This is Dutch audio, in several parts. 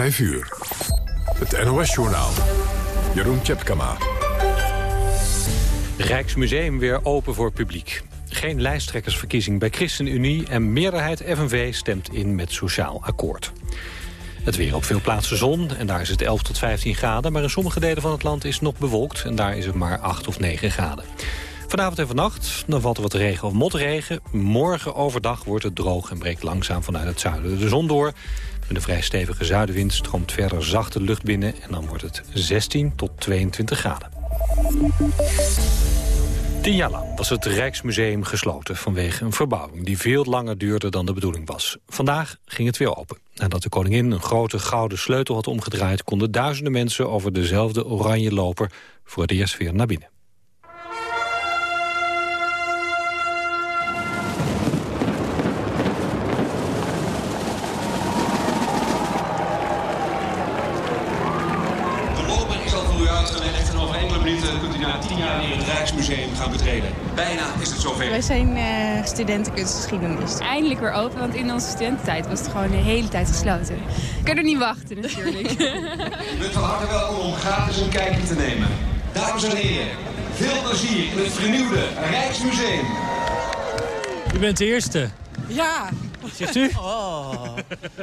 5 uur. Het NOS-journaal. Jeroen Tjepkama. Rijksmuseum weer open voor publiek. Geen lijsttrekkersverkiezing bij ChristenUnie... en meerderheid FNV stemt in met sociaal akkoord. Het weer op veel plaatsen zon en daar is het 11 tot 15 graden... maar in sommige delen van het land is het nog bewolkt... en daar is het maar 8 of 9 graden. Vanavond en vannacht dan valt er wat regen of motregen. Morgen overdag wordt het droog en breekt langzaam vanuit het zuiden de zon door. Met een vrij stevige zuidenwind stroomt verder zachte lucht binnen... en dan wordt het 16 tot 22 graden. Tien jaar lang was het Rijksmuseum gesloten vanwege een verbouwing... die veel langer duurde dan de bedoeling was. Vandaag ging het weer open. Nadat de koningin een grote gouden sleutel had omgedraaid... konden duizenden mensen over dezelfde oranje loper voor het eerst weer naar binnen. Bijna is het zover. Wij zijn uh, studenten kunstgeschiedenis. Eindelijk weer open, want in onze studententijd was het gewoon de hele tijd gesloten. Ik kan er niet wachten natuurlijk. Je bent van harte welkom om gratis een kijkje te nemen. Dames en heren, veel plezier in het vernieuwde Rijksmuseum. U bent de eerste. Ja. Zegt u? Oh.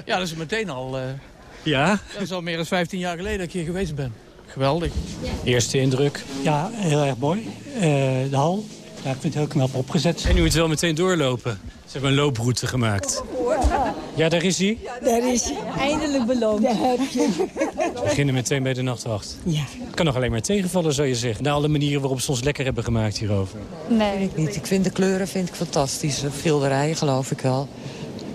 Ja, dat is meteen al... Uh, ja? Dat is al meer dan 15 jaar geleden dat ik hier geweest ben. Geweldig. Eerste indruk? Ja, heel erg mooi. Uh, de hal, daar vind ik heel knap opgezet. En u moet wel meteen doorlopen. Ze hebben een looproute gemaakt. Ja, daar is hij. Daar is hij. Eindelijk beloond. Daar heb je. We beginnen meteen bij de nachtwacht. Ja. Het kan nog alleen maar tegenvallen, zou je zeggen. Na alle manieren waarop ze ons lekker hebben gemaakt hierover. Nee, ik niet. Ik vind de kleuren vind ik fantastisch. Schilderijen geloof ik wel.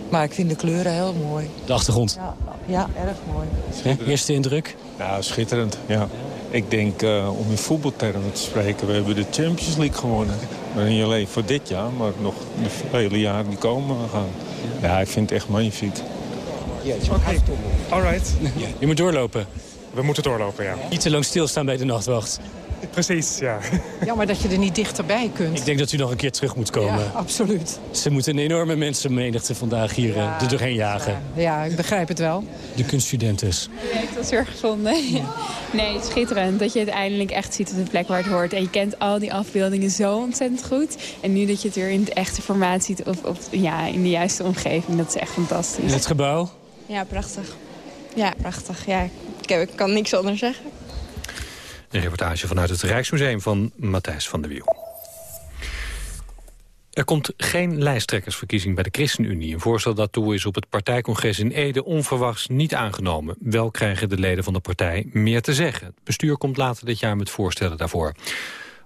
Maar ik vind de kleuren heel mooi. De achtergrond? Ja, ja erg mooi. eerste indruk? Ja, schitterend. Ja. Ik denk, uh, om in voetbaltermen te spreken, we hebben de Champions League gewonnen. Maar niet alleen voor dit jaar, maar nog de vele jaren die komen gaan. Ja, ik vind het echt magnifiek. Ja, oké. Okay. All right. Je moet doorlopen. We moeten doorlopen, ja. Niet te lang stilstaan bij de nachtwacht. Precies, ja. Jammer dat je er niet dichterbij kunt. Ik denk dat u nog een keer terug moet komen. Ja, absoluut. Ze moeten een enorme mensenmenigte vandaag hier ja, er doorheen jagen. Ja. ja, ik begrijp het wel. De kunststudentes. Ja, ik dat weer gevonden. Nee, het is schitterend dat je het eindelijk echt ziet op de plek waar het hoort. En je kent al die afbeeldingen zo ontzettend goed. En nu dat je het weer in het echte formaat ziet, of, of ja, in de juiste omgeving, dat is echt fantastisch. En het gebouw? Ja, prachtig. Ja, prachtig. Ja, ik, heb, ik kan niks anders zeggen. Een reportage vanuit het Rijksmuseum van Matthijs van der Wiel. Er komt geen lijsttrekkersverkiezing bij de ChristenUnie. Een voorstel daartoe is op het partijcongres in Ede onverwachts niet aangenomen. Wel krijgen de leden van de partij meer te zeggen. Het bestuur komt later dit jaar met voorstellen daarvoor.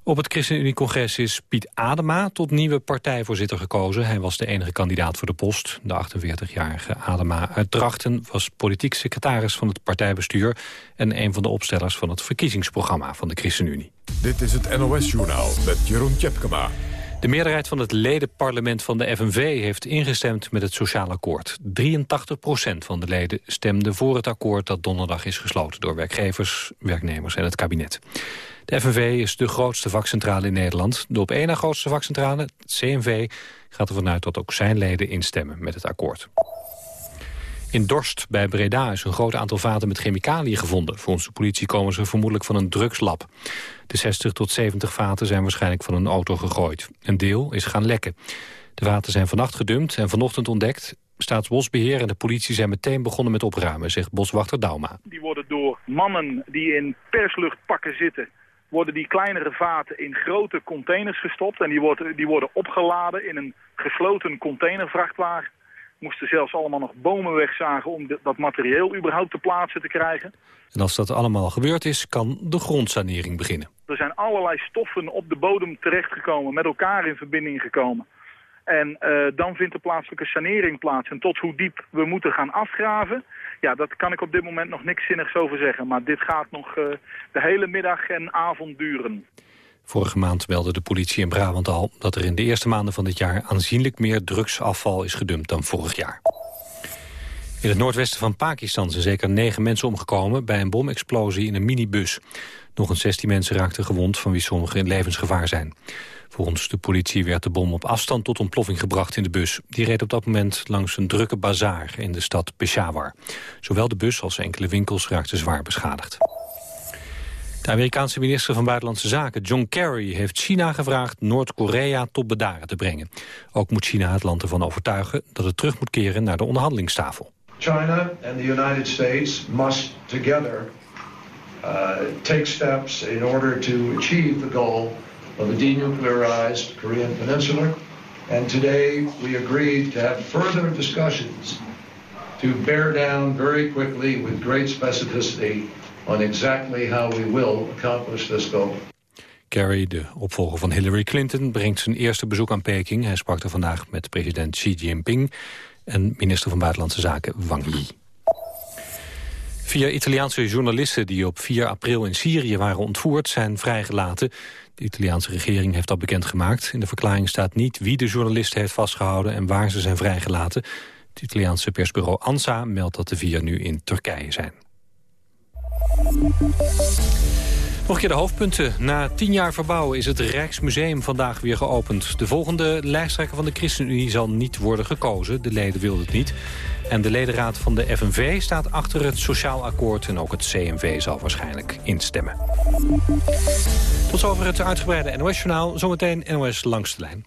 Op het ChristenUnie-congres is Piet Adema tot nieuwe partijvoorzitter gekozen. Hij was de enige kandidaat voor de post. De 48-jarige Adema uit Drachten was politiek secretaris van het partijbestuur... en een van de opstellers van het verkiezingsprogramma van de ChristenUnie. Dit is het NOS-journaal met Jeroen Tjepkema. De meerderheid van het ledenparlement van de FNV heeft ingestemd met het sociaal akkoord. 83 procent van de leden stemde voor het akkoord dat donderdag is gesloten door werkgevers, werknemers en het kabinet. De FNV is de grootste vakcentrale in Nederland. De op één na grootste vakcentrale, het CNV, gaat ervan uit dat ook zijn leden instemmen met het akkoord. In Dorst bij Breda is een groot aantal vaten met chemicaliën gevonden. Volgens de politie komen ze vermoedelijk van een drugslab. De 60 tot 70 vaten zijn waarschijnlijk van een auto gegooid. Een deel is gaan lekken. De vaten zijn vannacht gedumpt en vanochtend ontdekt. Staatsbosbeheer en de politie zijn meteen begonnen met opruimen, zegt boswachter Dauma. Die worden door mannen die in persluchtpakken zitten worden die kleinere vaten in grote containers gestopt. En die worden, die worden opgeladen in een gesloten containervrachtwagen. Moesten zelfs allemaal nog bomen wegzagen om dat materieel überhaupt te plaatsen te krijgen. En als dat allemaal gebeurd is, kan de grondsanering beginnen. Er zijn allerlei stoffen op de bodem terechtgekomen, met elkaar in verbinding gekomen. En uh, dan vindt de plaatselijke sanering plaats. En tot hoe diep we moeten gaan afgraven, ja, dat kan ik op dit moment nog niks zinnigs over zeggen. Maar dit gaat nog uh, de hele middag en avond duren. Vorige maand meldde de politie in Brabant al dat er in de eerste maanden van dit jaar aanzienlijk meer drugsafval is gedumpt dan vorig jaar. In het noordwesten van Pakistan zijn zeker negen mensen omgekomen... bij een bomexplosie in een minibus. Nog eens 16 mensen raakten gewond, van wie sommigen in levensgevaar zijn. Volgens de politie werd de bom op afstand tot ontploffing gebracht in de bus. Die reed op dat moment langs een drukke bazaar in de stad Peshawar. Zowel de bus als enkele winkels raakten zwaar beschadigd. De Amerikaanse minister van Buitenlandse Zaken, John Kerry, heeft China gevraagd Noord-Korea tot bedaren te brengen. Ook moet China het land ervan overtuigen dat het terug moet keren naar de onderhandelingstafel. China and the United States must together uh, take steps in order to achieve the goal of a denuclearized Korean Peninsula. And today we agreed to have further discussions to bear down very quickly with great specificity on exactly how we will accomplish this goal. Kerry, de opvolger van Hillary Clinton, brengt zijn eerste bezoek aan Peking. Hij sprak er vandaag met president Xi Jinping en minister van Buitenlandse Zaken Wang Yi. Vier Italiaanse journalisten die op 4 april in Syrië waren ontvoerd... zijn vrijgelaten. De Italiaanse regering heeft dat bekendgemaakt. In de verklaring staat niet wie de journalisten heeft vastgehouden... en waar ze zijn vrijgelaten. Het Italiaanse persbureau ANSA meldt dat de vier nu in Turkije zijn. Nog een keer de hoofdpunten. Na tien jaar verbouwen is het Rijksmuseum vandaag weer geopend. De volgende lijsttrekker van de ChristenUnie zal niet worden gekozen. De leden wilden het niet. En de ledenraad van de FNV staat achter het sociaal akkoord... en ook het CNV zal waarschijnlijk instemmen. Tot zover het uitgebreide NOS-journaal. Zometeen NOS langs de lijn.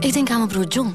Ik denk aan mijn broer John,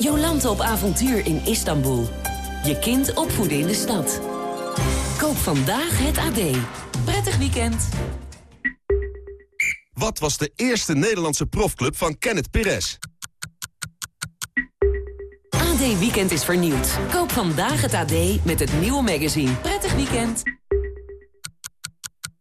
Jolante op avontuur in Istanbul. Je kind opvoeden in de stad. Koop vandaag het AD. Prettig weekend. Wat was de eerste Nederlandse profclub van Kenneth Perez? AD Weekend is vernieuwd. Koop vandaag het AD met het nieuwe magazine. Prettig weekend.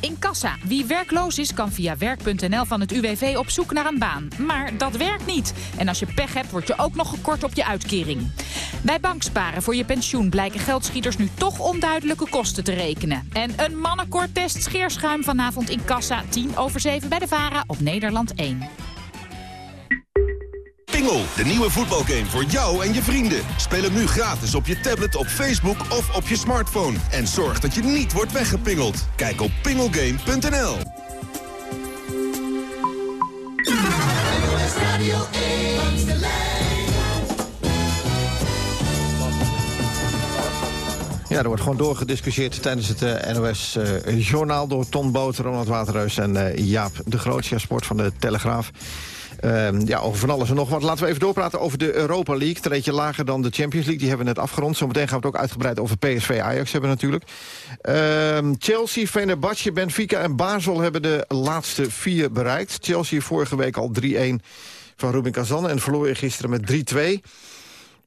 In Kassa. Wie werkloos is, kan via werk.nl van het UWV op zoek naar een baan. Maar dat werkt niet. En als je pech hebt, word je ook nog gekort op je uitkering. Bij banksparen voor je pensioen blijken geldschieters nu toch onduidelijke kosten te rekenen. En een mannenkorttest scheerschuim vanavond in Kassa. 10 over 7 bij de VARA op Nederland 1. Pingel, de nieuwe voetbalgame voor jou en je vrienden. Speel hem nu gratis op je tablet, op Facebook of op je smartphone. En zorg dat je niet wordt weggepingeld. Kijk op pingelgame.nl. Ja, er wordt gewoon doorgediscussieerd tijdens het uh, NOS-journaal... door Ton Boter, Ronald Waterreus en uh, Jaap de Groot, sport van de Telegraaf. Uh, ja, over van alles en nog wat. Laten we even doorpraten over de Europa League. Treedje lager dan de Champions League. Die hebben we net afgerond. Zometeen gaan we het ook uitgebreid over PSV Ajax hebben natuurlijk. Uh, Chelsea, Fenerbahce, Benfica en Basel hebben de laatste vier bereikt. Chelsea vorige week al 3-1 van Rubin Kazan en verloor gisteren met 3-2.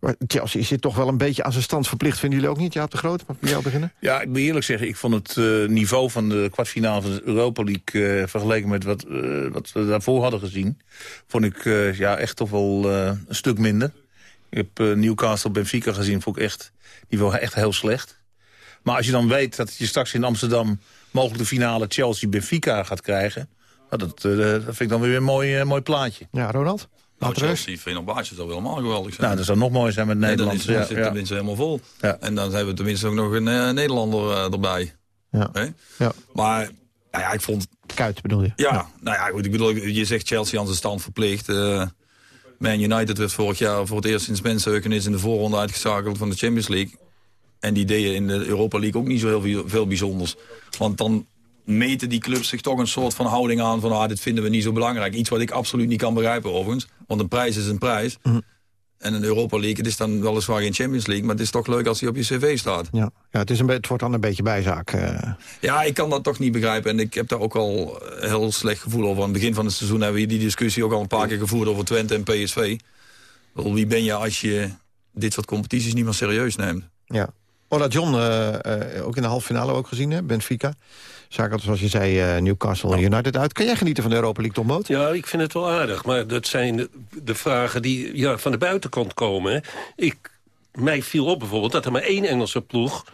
Maar Chelsea is hier toch wel een beetje aan zijn stand verplicht. Vinden jullie ook niet, Jaap de Groot? Mag ik jou beginnen? Ja, ik moet eerlijk zeggen, ik vond het uh, niveau van de kwartfinale van de Europa League... Uh, vergeleken met wat, uh, wat we daarvoor hadden gezien... vond ik ja, echt toch wel een stuk minder. Ik heb Newcastle Benfica gezien, vond ik echt niveau echt heel slecht. Maar als je dan weet dat je straks in Amsterdam... mogelijk de finale Chelsea-Benfica gaat krijgen... Nou, dat, dat vind ik dan weer een mooi, mooi plaatje. Ja, Ronald? Nou, Chelsea, Fenerbahce zou helemaal geweldig zijn. Nou, dat zou nog mooi zijn met Nederland. Nee, dan is het ja, tenminste helemaal vol. Ja. En dan hebben we tenminste ook nog een uh, Nederlander uh, erbij. Ja. Hey? ja. Maar, nou ja, ik vond... Kuit bedoel je? Ja, nou ja, goed, ik bedoel, je zegt Chelsea aan zijn stand verplicht. Uh, Man United werd vorig jaar voor het eerst sinds mensenheugenis in de voorronde uitgeschakeld van de Champions League. En die deden in de Europa League ook niet zo heel veel bijzonders. Want dan meten die clubs zich toch een soort van houding aan... van ah, dit vinden we niet zo belangrijk. Iets wat ik absoluut niet kan begrijpen overigens. Want een prijs is een prijs. Mhm. En een Europa League, het is dan weliswaar geen Champions League... maar het is toch leuk als hij op je cv staat. Ja, ja het, is een, het wordt dan een beetje bijzaak. eh. Ja, ik kan dat toch niet begrijpen. En ik heb daar ook al een heel slecht gevoel over. Aan het begin van het seizoen hebben we die discussie ook al een paar keer gevoerd over Twente en PSV. Wie ben je als je dit soort competities niet meer serieus neemt? Ja. Ola John, eh, eh, ook in de halve finale ook gezien, hè? Benfica. Zaken zoals je zei, eh, Newcastle United uit. Kan jij genieten van de Europa League, Tom Boot? Ja, ik vind het wel aardig. Maar dat zijn de, de vragen die ja, van de buitenkant komen. hè. Ik, mij viel op bijvoorbeeld dat er maar één Engelse ploeg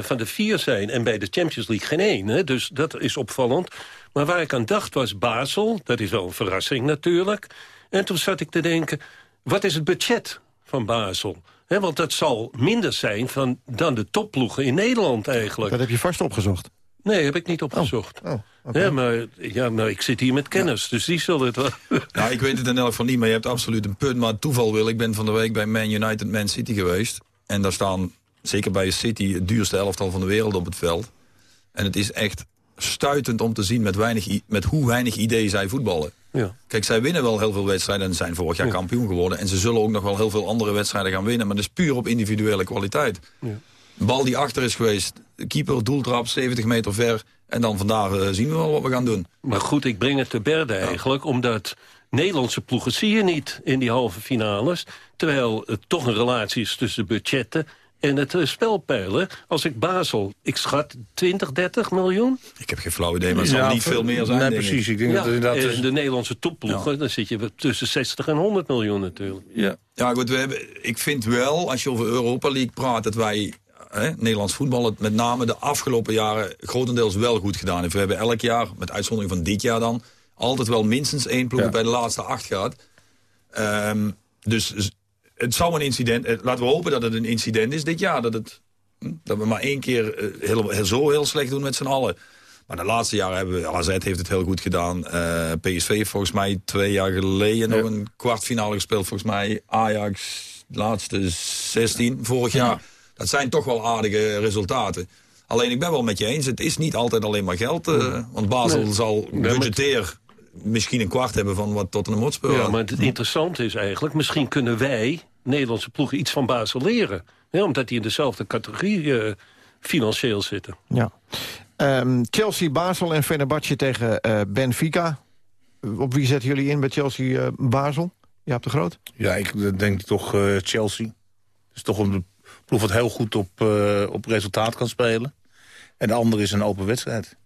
van de vier zijn. En bij de Champions League geen één. Hè. Dus dat is opvallend. Maar waar ik aan dacht was Basel. Dat is wel een verrassing natuurlijk. En toen zat ik te denken, wat is het budget van Basel? Want dat zal minder zijn van, dan de topploegen in Nederland eigenlijk. Dat heb je vast opgezocht. Nee, heb ik niet opgezocht. Oh, oké. ja, maar, ja, maar ik zit hier met kennis, dus die zullen het wel... Nou, ik weet het in elk geval niet, maar je hebt absoluut een punt. Maar toeval wil, ik ben van de week bij Man United Man City geweest. En daar staan, zeker bij City, het duurste elftal van de wereld op het veld. En het is echt stuitend om te zien met, weinig, met hoe weinig idee zij voetballen. Ja. Kijk, zij winnen wel heel veel wedstrijden en zijn vorig jaar kampioen geworden. En ze zullen ook nog wel heel veel andere wedstrijden gaan winnen. Maar dat is puur op individuele kwaliteit. Ja. Bal die achter is geweest, keeper, doeltrap, 70 meter ver. En dan vandaag eh, zien we wel wat we gaan doen. Maar goed, ik breng het te berde eigenlijk, omdat Nederlandse ploegen zie je niet in die halve finales. Terwijl het toch een relatie is tussen budgetten en het eh, spelpeilen. Als ik Basel, ik schat 20, 30 miljoen. Ik heb geen flauw idee, maar het zal niet veel meer zijn. Nee, precies. Ik. Denk dat inderdaad en de Nederlandse topploegen, dan zit je tussen 60 en 100 miljoen natuurlijk. Ja, ja goed, we hebben, ik vind wel, als je over Europa League praat... dat wij, hè, Nederlands voetbal, het met name de afgelopen jaren... grotendeels wel goed gedaan heeft. We hebben elk jaar, met uitzondering van dit jaar dan... altijd wel minstens één ploeg bij de laatste acht gaat. Ehm, dus het zou een incident... Laten we hopen dat het een incident is dit jaar. Dat, het, hm, dat we maar één keer eh, heel, heel, zo heel slecht doen met z'n allen. Maar de laatste jaren hebben we... AZ heeft het heel goed gedaan. Eh, PSV heeft volgens mij twee jaar geleden nog een kwartfinale gespeeld. Volgens mij Ajax, laatste 16 vorig jaar. Dat zijn toch wel aardige resultaten. Alleen ik ben wel met je eens, het is niet altijd alleen maar geld. eh, want Basel Nee. zal budgeteer misschien een kwart hebben van wat Tottenham Hotspur Ja, maar het interessante is eigenlijk, misschien kunnen wij, Nederlandse ploegen, iets van Basel leren. Hè, omdat die in dezelfde categorie eh, financieel zitten. Ja. Ehm, Chelsea, Basel en Fenerbahce tegen eh, Benfica. Op wie zetten jullie in bij Chelsea, eh, Basel? Jaap de Groot? Ja, ik denk toch eh, Chelsea. Het is toch een ploeg wat heel goed op, eh, op resultaat kan spelen. En de andere is een open wedstrijd.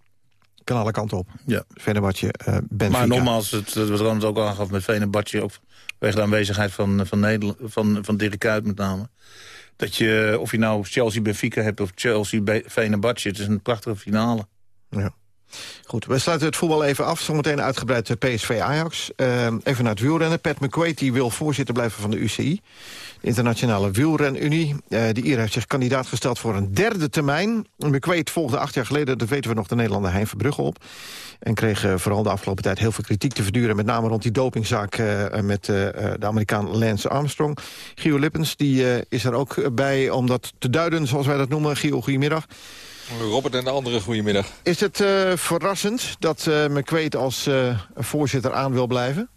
Kan alle kanten op. Ja. Fenerbahce, eh Benfica. Maar nogmaals, het, wat Ronald ook aangaf met Venebatje... ook vanwege de aanwezigheid van, van, Nederland, van, van Dirk Kuyt met name... dat je, of je nou Chelsea-Benfica hebt of Chelsea-Venebatje... het is een prachtige finale. Ja. Goed, we sluiten het voetbal even af. Zometeen uitgebreid eh, PSV-Ajax. Eh, even naar het wielrennen. Pat McQuaid wil voorzitter blijven van de UCI. De Internationale Wielrenunie. Eh de IR heeft zich kandidaat gesteld voor een derde termijn. McQuaid volgde acht jaar geleden, dat weten we nog, de Nederlander Hein Verbrugge op. En kreeg eh, vooral de afgelopen tijd heel veel kritiek te verduren. Met name rond die dopingzaak eh, met de Amerikaan Lance Armstrong. Gio Lippens die, is er ook bij om dat te duiden, zoals wij dat noemen. Gio, goedemiddag. Robert en de anderen, goedemiddag. Is het eh, verrassend dat eh McQuaid als eh, voorzitter aan wil blijven?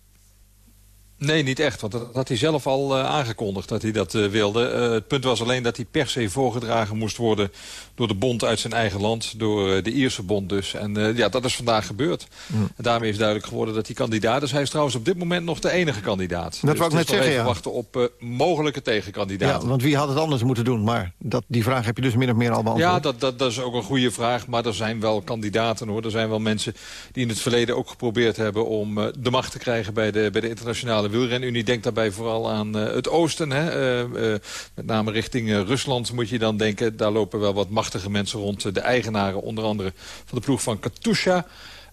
Nee, niet echt, want dat had hij zelf al eh, aangekondigd dat hij dat eh, wilde. Eh, het punt was alleen dat hij per se voorgedragen moest worden... door de bond uit zijn eigen land, door de Ierse bond dus. En ja, dat is vandaag gebeurd. En daarmee is duidelijk geworden dat hij kandidaat is. Hij is trouwens op dit moment nog de enige kandidaat. Dat dus wou ik net zeggen, ja. wachten op mogelijke tegenkandidaten. Ja, want wie had het anders moeten doen? Maar dat, die vraag heb je dus min of meer al beantwoord. Ja, dat, dat, dat is ook een goede vraag. Maar er zijn wel kandidaten hoor. Er zijn wel mensen die in het verleden ook geprobeerd hebben... om de macht te krijgen bij de, bij de internationale wielrenunie. Denk daarbij vooral aan eh, het oosten. Hè. Eh, eh, met name richting Rusland moet je dan denken. Daar lopen wel wat machtige mensen rond. De eigenaren onder andere van de ploeg van Katusha...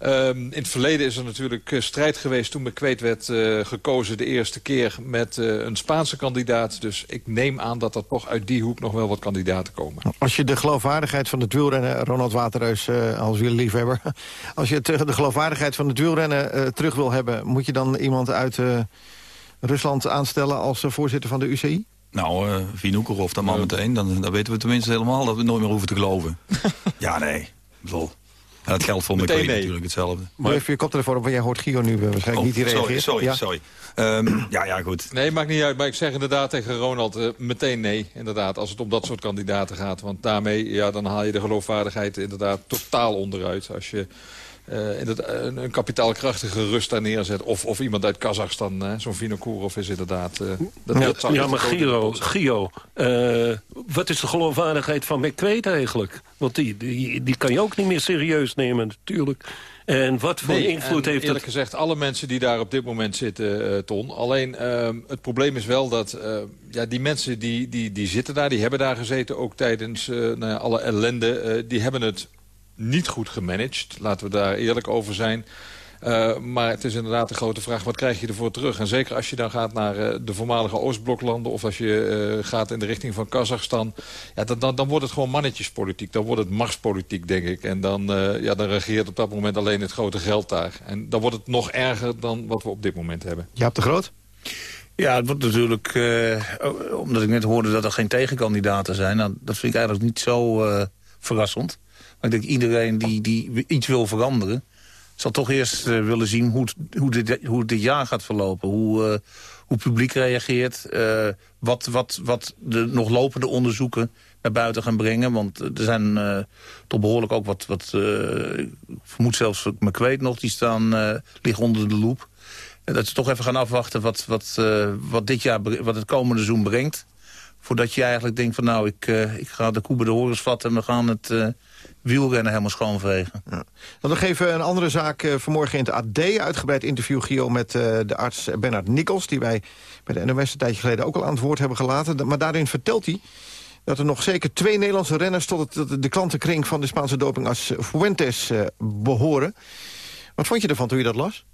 Ehm, in het verleden is er natuurlijk eh, strijd geweest toen McQuaid werd eh, gekozen de eerste keer met eh, een Spaanse kandidaat. Dus ik neem aan dat er toch uit die hoek nog wel wat kandidaten komen. Als je de geloofwaardigheid van het wielrennen, Ronald Waterreus eh, als wielerliefhebber... als je de geloofwaardigheid van het wielrennen eh, terug wil hebben... moet je dan iemand uit eh, Rusland aanstellen als voorzitter van de UCI? Nou, uh, Vinoekerhof, dan maar meteen. Dan, dan weten we tenminste helemaal dat we nooit meer hoeven te geloven. ja, nee. Ik bedoel, En dat geldt voor Meteen McQueen nee. natuurlijk hetzelfde. Doe even je koptelefoon op, want jij hoort Gio nu eh, waarschijnlijk niet die sorry, sorry, ja? sorry. Ehm, ja, ja, goed. Nee, maakt niet uit. Maar ik zeg inderdaad tegen Ronald eh, meteen nee. Inderdaad, als het om dat soort kandidaten gaat. Want daarmee ja, dan haal je de geloofwaardigheid inderdaad totaal onderuit. Als je eh, inderdaad, een, een kapitaalkrachtige rust daar neerzet. Of, of iemand uit Kazachstan, eh, zo'n Vinokourov is inderdaad... eh, dat, Ja, dat ja, maar een grote Gio. Gio eh, wat is de geloofwaardigheid van McQuaid eigenlijk? Want die, die, die kan je ook niet meer serieus nemen natuurlijk. En wat voor Nee, invloed heeft eerlijk gezegd, alle mensen die daar op dit moment zitten, eh, Ton. Alleen, ehm, het probleem is wel dat eh, ja, die mensen die, die, die zitten daar... die hebben daar gezeten, ook tijdens eh, nou alle ellende... die hebben het niet goed gemanaged. Laten we daar eerlijk over zijn. Eh, maar het is inderdaad de grote vraag, wat krijg je ervoor terug? En zeker als je dan gaat naar eh, de voormalige Oostbloklanden... of als je eh, gaat in de richting van Kazachstan... Ja, dan, dan, dan wordt het gewoon mannetjespolitiek. Dan wordt het marspolitiek, denk ik. En dan, eh, ja, dan regeert op dat moment alleen het grote geld daar. En dan wordt het nog erger dan wat we op dit moment hebben. Jaap de Groot? Ja, het wordt natuurlijk, eh, omdat ik net hoorde dat er geen tegenkandidaten zijn... Nou, dat vind ik eigenlijk niet zo eh, verrassend. Maar ik denk iedereen die, die iets wil veranderen... zal toch eerst eh, willen zien hoe, het- hoe, dit, hoe dit jaar gaat verlopen. Hoe, eh, hoe publiek reageert. eh, wat, wat, wat de nog lopende onderzoeken naar buiten gaan brengen. Want er zijn toch behoorlijk ook wat... wat ik vermoed zelfs McQuaid nog, die staan, liggen onder de loep. En dat ze toch even gaan afwachten wat, wat, wat, dit jaar, wat het komende seizoen brengt. Voordat je eigenlijk denkt van nou, ik, ik ga de koe bij de horens vatten... en we gaan het wielrennen helemaal schoonvegen. Dan nog even een andere zaak. eh, vanmorgen in het AD uitgebreid interview, Gio... met eh, de arts Bernard Nikkels... die wij bij de NOS een tijdje geleden ook al aan het woord hebben gelaten. Maar daarin vertelt hij dat er nog zeker twee Nederlandse renners... tot, het, de klantenkring van de Spaanse dopingarts Fuentes eh, behoren. Wat vond je ervan toen je dat las?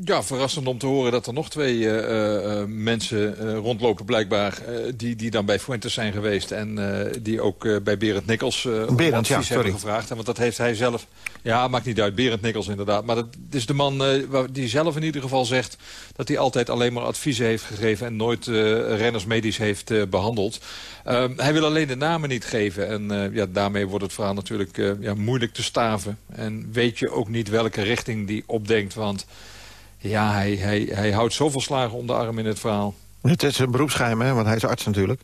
Ja, verrassend om te horen dat er nog twee eh, eh, eh, mensen rondlopen blijkbaar... die, die dan bij Fuentes zijn geweest en die ook bij Berend Nikkels Berend, advies ja, hebben sorry. gevraagd. En want dat heeft hij zelf... Ja, maakt niet uit, Berend Nikkels inderdaad. Maar dat is de man die zelf in ieder geval zegt... dat hij altijd alleen maar adviezen heeft gegeven... en nooit renners medisch heeft eh, behandeld. Ehm, hij wil alleen de namen niet geven. En ja, daarmee wordt het verhaal natuurlijk ja, moeilijk te staven. En weet je ook niet welke richting die opdenkt, want... Ja, hij, hij, hij houdt zoveel slagen om de arm in het verhaal. Het is een beroepsgeheim, hè, want hij is arts natuurlijk.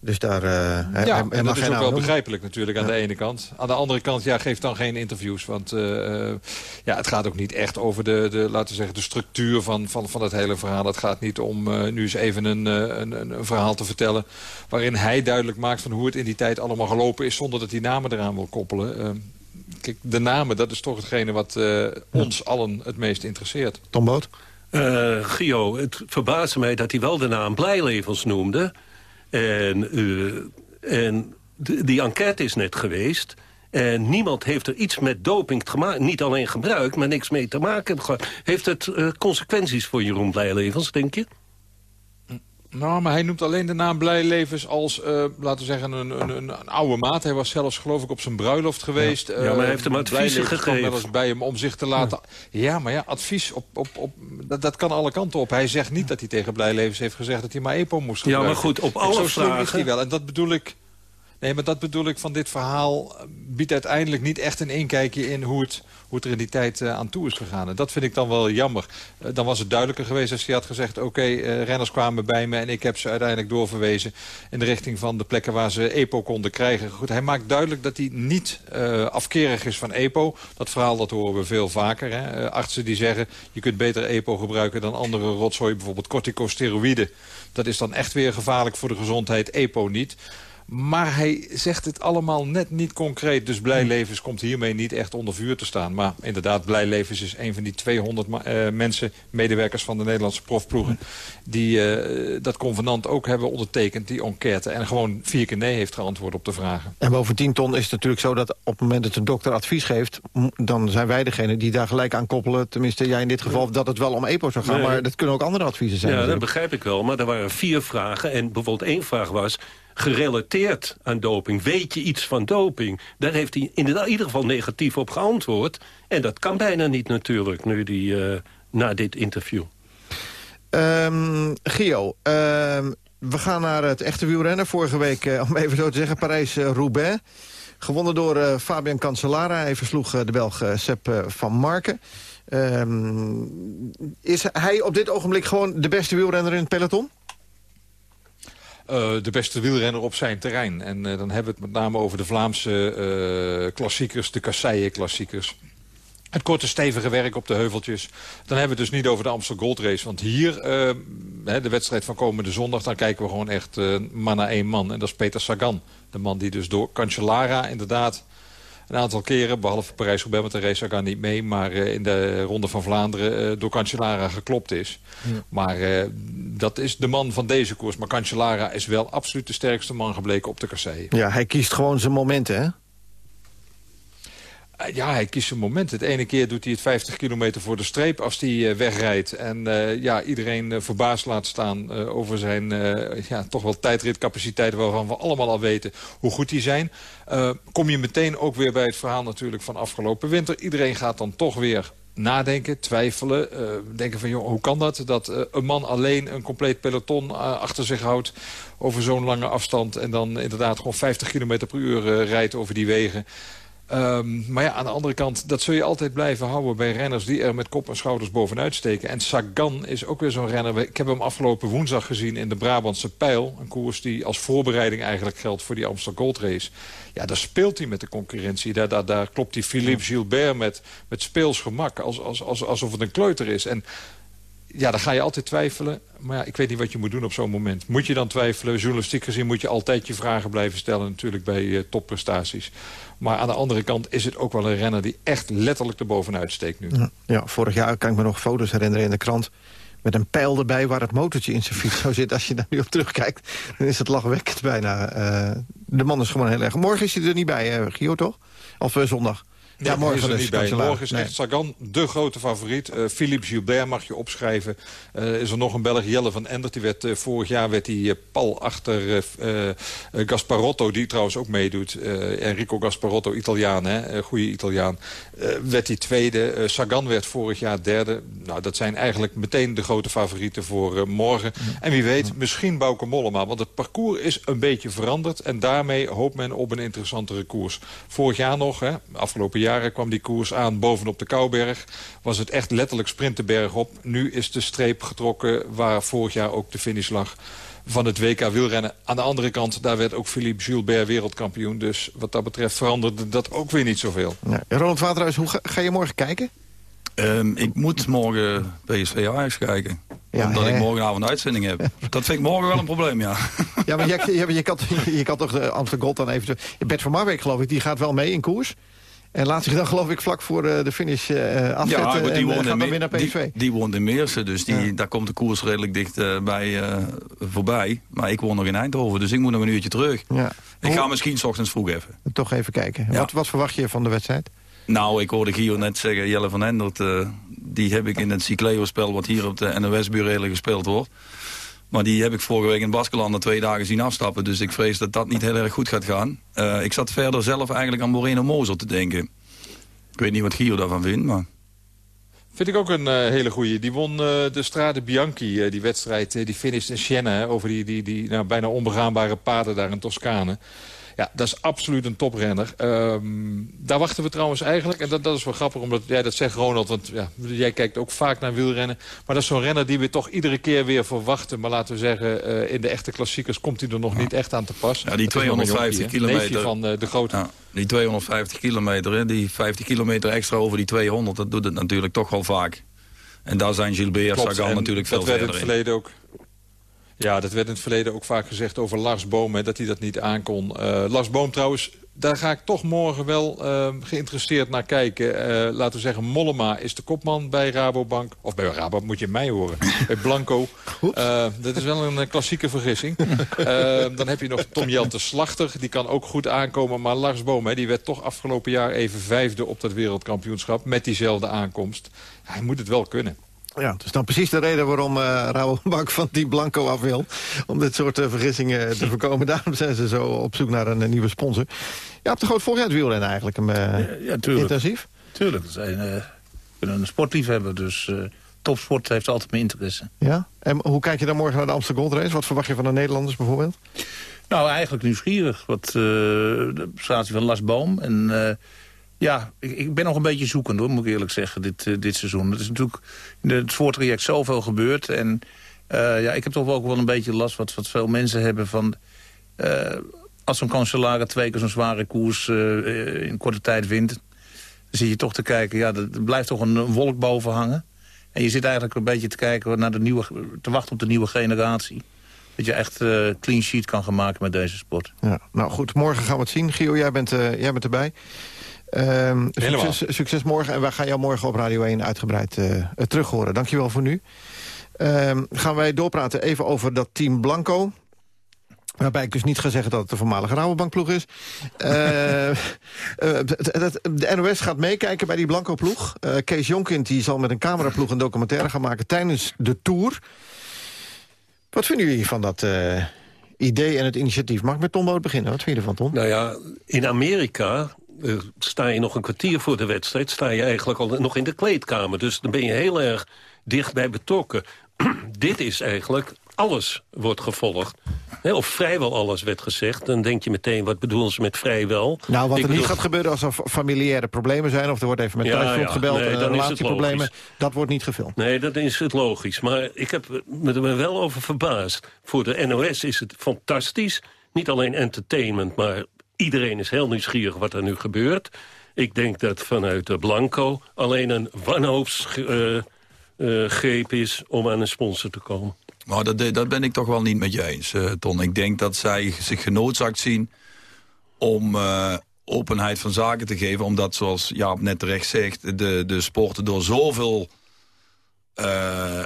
Dus daar... eh, hij, ja, hij- en dat is ook wel begrijpelijk natuurlijk aan de ene kant. Aan de andere kant, ja, geef dan geen interviews. Want eh, eh, ja, het gaat ook niet echt over de, de, laten we zeggen, de structuur van, van, van het hele verhaal. Het gaat niet om nu eens even een, een, een, een verhaal te vertellen... waarin hij duidelijk maakt van hoe het in die tijd allemaal gelopen is... zonder dat hij namen eraan wil koppelen. Kijk, de namen, dat is toch hetgene wat eh, ons allen het meest interesseert. Tom Boot? Eh, Gio, het verbaasde mij dat hij wel de naam Blijlevens noemde. En, eh, en de- die enquête is net geweest. En niemand heeft er iets met doping te maken. Niet alleen gebruikt, maar niks mee te maken. Heeft het eh, consequenties voor Jeroen Blijlevens, denk je? Nou, maar hij noemt alleen de naam Blijlevens als, eh, laten we zeggen, een, een, een, een oude maat. Hij was zelfs, geloof ik, op zijn bruiloft geweest. Ja, maar hij heeft hem Eh, adviezen kwam gegeven. wel eens bij hem om zich te laten... Ja, maar ja, advies, op, op, op, dat, dat kan alle kanten op. Hij zegt niet dat hij tegen Blijlevens heeft gezegd dat hij maar EPO moest Ja, maar gebruiken. goed, op alle zo slim is vragen- hij wel. En dat bedoel ik... Nee, maar dat bedoel ik van dit verhaal eh, biedt uiteindelijk niet echt een inkijkje in hoe het, hoe het er in die tijd eh, aan toe is gegaan. En dat vind ik dan wel jammer. Eh, dan was het duidelijker geweest als hij had gezegd... oké, renners kwamen bij me en ik heb ze uiteindelijk doorverwezen... in de richting van de plekken waar ze EPO konden krijgen. Goed, hij maakt duidelijk dat hij niet afkerig is van EPO. Dat verhaal dat horen we veel vaker. Hè. Artsen die zeggen, je kunt beter EPO gebruiken dan andere rotzooi. Bijvoorbeeld corticosteroïden. Dat is dan echt weer gevaarlijk voor de gezondheid. EPO niet. Maar hij zegt het allemaal net niet concreet. Dus Blijlevens komt hiermee niet echt onder vuur te staan. Maar inderdaad, Blijlevens is een van die 200 ma- eh, mensen... medewerkers van de Nederlandse profploegen... die eh, dat convenant ook hebben ondertekend, die enquête. En gewoon vier keer nee heeft geantwoord op de vragen. En boven 10 ton is het natuurlijk zo dat op het moment dat de dokter advies geeft... dan zijn wij degene die daar gelijk aan koppelen. Tenminste, jij in dit geval, dat het wel om EPO zou gaan. Nee. Maar dat kunnen ook andere adviezen zijn. Ja, dat begrijp ik wel. Maar er waren vier vragen. En bijvoorbeeld één vraag was gerelateerd aan doping. Weet je iets van doping? Daar heeft hij in ieder geval negatief op geantwoord. En dat kan bijna niet natuurlijk, nu die, eh, na dit interview. Ehm, Gio, ehm, we gaan naar het echte wielrennen. Vorige week, eh, om even zo te zeggen, Parijs-Roubaix. Gewonnen door uh, Fabian Cancellara. Hij versloeg de Belg Sepp van Marken. Ehm, is hij op dit ogenblik gewoon de beste wielrenner in het peloton? Uh, de beste wielrenner op zijn terrein. En uh, dan hebben we het met name over de Vlaamse uh, klassiekers, de kasseien-klassiekers. Het korte stevige werk op de heuveltjes. Dan hebben we het dus niet over de Amstel Gold Race. Want hier, de wedstrijd van komende zondag... dan kijken we gewoon echt man naar één man. En dat is Peter Sagan. De man die dus door Cancellara inderdaad een aantal keren, behalve Parijs-Roubaix met de race niet mee... maar uh, in de Ronde van Vlaanderen uh, door Cancellara geklopt is. Ja. Maar uh, dat is de man van deze koers. Maar Cancellara is wel absoluut de sterkste man gebleken op de kasseien. Ja, hij kiest gewoon zijn momenten, hè? Ja, hij kiest zijn moment. Het ene keer doet hij het 50 kilometer voor de streep als hij uh, wegrijdt. En uh, ja, iedereen verbaasd laat staan over zijn ja, toch wel tijdritcapaciteiten... waarvan we allemaal al weten hoe goed die zijn. kom je meteen ook weer bij het verhaal natuurlijk van afgelopen winter. Iedereen gaat dan toch weer nadenken, twijfelen. denken van, joh, hoe kan dat? Dat een man alleen een compleet peloton achter zich houdt... over zo'n lange afstand... en dan inderdaad gewoon 50 kilometer per uur rijdt over die wegen... Um, maar ja, aan de andere kant, dat zul je altijd blijven houden bij renners die er met kop en schouders bovenuit steken. En Sagan is ook weer zo'n renner. Ik heb hem afgelopen woensdag gezien in de Brabantse Pijl. Een koers die als voorbereiding eigenlijk geldt voor die Amsterdam Gold Race. Ja, daar speelt hij met de concurrentie. Daar, daar, daar klopt die Philippe Gilbert met, met speels gemak. Als, als, als, alsof het een kleuter is. En ja, dan ga je altijd twijfelen. Maar ja, ik weet niet wat je moet doen op zo'n moment. Moet je dan twijfelen? Journalistiek gezien moet je altijd je vragen blijven stellen... natuurlijk bij uh, topprestaties. Maar aan de andere kant is het ook wel een renner... die echt letterlijk erbovenuit steekt nu. Ja, vorig jaar kan ik me nog foto's herinneren in de krant... met een pijl erbij waar het motortje in zijn fiets zou zitten. Als je daar nu op terugkijkt, dan is het lachwekkend bijna. Uh, de man is gewoon heel erg... Morgen is hij er niet bij, uh, Gio, toch? Of zondag? Ja, morgen is er niet bij. Morgen is nee. echt Sagan de grote favoriet. Uh, Philippe Gilbert mag je opschrijven. Uh, is er nog een Belg, Jelle van Endert. Die werd, uh, vorig jaar werd hij pal achter Gasparotto, die trouwens ook meedoet. Enrico Gasparotto, Italiaan, hè? goede Italiaan. werd hij tweede. Sagan werd vorig jaar derde. Nou, dat zijn eigenlijk meteen de grote favorieten voor morgen. Ja. En wie weet, misschien Bauke Mollema. Want het parcours is een beetje veranderd. En daarmee hoopt men op een interessantere koers. Vorig jaar nog, hè, afgelopen jaar jaren kwam die koers aan bovenop de Kouberg. Was het echt letterlijk sprintenberg op. Nu is de streep getrokken waar vorig jaar ook de finish lag van het WK wielrennen. Aan de andere kant, daar werd ook Philippe Gilbert wereldkampioen. Dus wat dat betreft veranderde dat ook weer niet zoveel. Ja. Ronald Waterhuis, hoe ga, ga je morgen kijken? Um, ik moet morgen PSV Ajax kijken. Ja, omdat hè? ik morgenavond een uitzending heb. Dat vind ik morgen wel een probleem, ja. Ja, maar je, je, je, kan, je kan toch de Amsterdam Gold dan even... Bert van Marwijk, geloof ik, die gaat wel mee in koers? En laat zich dan geloof ik vlak voor de, de finish uh, afzetten ja, die en gaat dan weer naar PSV. Die, die woont in Meersen, dus die, ja. daar komt de koers redelijk dicht bij voorbij. Maar ik woon nog in Eindhoven, dus ik moet nog een uurtje terug. Ja. Ik Hoe... ga misschien s ochtends vroeg even. Toch even kijken. Ja. Wat, wat verwacht je van de wedstrijd? Nou, ik hoorde Gio net zeggen, Jelle van Endert... die heb ik in het Cycleo-spel wat hier op de NOS-burelen gespeeld wordt. Maar die heb ik vorige week in Baskeland twee dagen zien afstappen. Dus ik vrees dat dat niet heel erg goed gaat gaan. Uh, ik zat verder zelf eigenlijk aan Moreno Moser te denken. Ik weet niet wat Gio daarvan vindt, maar... Vind ik ook een uh, hele goeie. Die won uh, de Strade Bianchi, die wedstrijd. die finished in Siena, over die, die, die nou, bijna onbegaanbare paden daar in Toscane. Ja, dat is absoluut een toprenner. Um, daar wachten we trouwens eigenlijk, en dat, dat is wel grappig, omdat jij dat zegt Ronald, want ja, jij kijkt ook vaak naar wielrennen. Maar dat is zo'n renner die we toch iedere keer weer verwachten. Maar laten we zeggen, uh, in de echte klassiekers komt hij er nog niet echt aan te pas. Ja, die 250 kilometer. van uh, de grote. Ja, die 250 kilometer, hè, die 50 kilometer extra over die 200, dat doet het natuurlijk toch wel vaak. En daar zijn Gilbert en Sagan natuurlijk veel verder in. Dat werd in het verleden ook ja, dat werd in het verleden ook vaak gezegd over Lars Boom... Hè, dat hij dat niet aankon. Uh, Lars Boom trouwens, daar ga ik toch morgen wel uh, geïnteresseerd naar kijken. Uh, laten we zeggen, Mollema is de kopman bij Rabobank. Of bij Rabobank moet je mij horen. bij Blanco. dat is wel een klassieke vergissing. dan heb je nog Tom Jelte Slachter. Die kan ook goed aankomen. Maar Lars Boom, hè, die werd toch afgelopen jaar even vijfde op dat wereldkampioenschap. Met diezelfde aankomst. hij moet het wel kunnen. Ja, dus dan precies de reden waarom uh, Rabobank van Team Blanco af wil. Om dit soort uh, vergissingen te voorkomen. Daarom zijn ze zo op zoek naar een, een nieuwe sponsor. Ja, op de groot het wielrennen eigenlijk hem, uh, ja, ja, tuurlijk. intensief? Tuurlijk, we zijn een sportliefhebber, dus topsport heeft altijd mijn interesse. Ja, en hoe kijk je dan morgen naar de Amsterdam Gold Race? Wat verwacht je van de Nederlanders bijvoorbeeld? Nou, eigenlijk nieuwsgierig. Wat, de prestatie van Las Boom. En ja, ik, ik, ben nog een beetje zoekend hoor, moet ik eerlijk zeggen, dit, uh, dit seizoen. Het is natuurlijk in het voortraject zoveel gebeurd. En ja, ik heb toch ook wel een beetje last wat, wat veel mensen hebben van... als zo'n kanselare twee keer zo'n zware koers in korte tijd wint... dan zie je toch te kijken, ja, er blijft toch een wolk boven hangen. En je zit eigenlijk een beetje te kijken naar de nieuwe, te wachten op de nieuwe generatie. Dat je echt uh, clean sheet kan gaan maken met deze sport. Ja, nou goed, morgen gaan we het zien. Gio, jij bent, uh, jij bent erbij. Uh, succes, succes, morgen en wij gaan jou morgen op Radio 1 uitgebreid uh, terug horen. Dankjewel voor nu. Ehm, gaan wij doorpraten even over dat team Blanco. Waarbij ik dus niet ga zeggen dat het de voormalige Rabobankploeg is. Uh, uh, de NOS gaat meekijken bij die Blanco-ploeg. Uh, Kees Jonkind die zal met een cameraploeg een documentaire gaan maken tijdens de Tour. Wat vinden jullie van dat idee en het initiatief? Mag ik met Tom Boot beginnen? Wat vind je ervan, Tom? Nou ja, in Amerika sta je nog een kwartier voor de wedstrijd... sta je eigenlijk al nog in de kleedkamer. Dus dan ben je heel erg dichtbij betrokken. Dit is eigenlijk alles wordt gevolgd. of vrijwel alles werd gezegd. Dan denk je meteen, wat bedoelen ze met vrijwel? Nou, wat er niet gaat gebeuren als er familiaire problemen zijn... of er wordt even met ja, thuisfront ja, gebeld nee, en relatieproblemen... dat wordt niet gefilmd. Nee, dat is het logisch. Maar ik heb me er wel over verbaasd. Voor de NOS is het fantastisch. Niet alleen entertainment, maar iedereen is heel nieuwsgierig wat er nu gebeurt. Ik denk dat vanuit Blanco alleen een wanhoopsgreep uh, uh, is... om aan een sponsor te komen. Maar dat, dat ben ik toch wel niet met je eens, uh, Ton. Ik denk dat zij zich genoodzaakt zien om openheid van zaken te geven. Omdat, zoals Jaap net terecht zegt, de, de sporten door zoveel... Uh,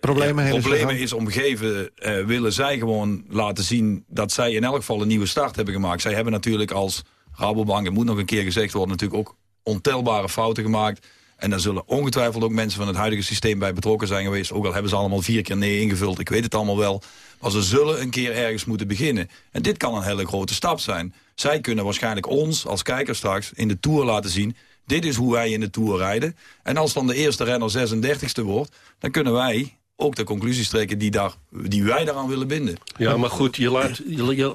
problemen, ja, problemen is omgeven, willen zij gewoon laten zien... dat zij in elk geval een nieuwe start hebben gemaakt. Zij hebben natuurlijk als Rabobank, het moet nog een keer gezegd worden... natuurlijk ook ontelbare fouten gemaakt en daar zullen ongetwijfeld ook mensen van het huidige systeem bij betrokken zijn geweest. Ook al hebben ze allemaal vier keer nee ingevuld. Ik weet het allemaal wel. Maar ze zullen een keer ergens moeten beginnen. En dit kan een hele grote stap zijn. Zij kunnen waarschijnlijk ons als kijker straks in de Tour laten zien... dit is hoe wij in de Tour rijden. En als dan de eerste renner 36e wordt... dan kunnen wij ook de conclusies trekken die, daar, die wij daaraan willen binden. Ja, maar goed, je laat,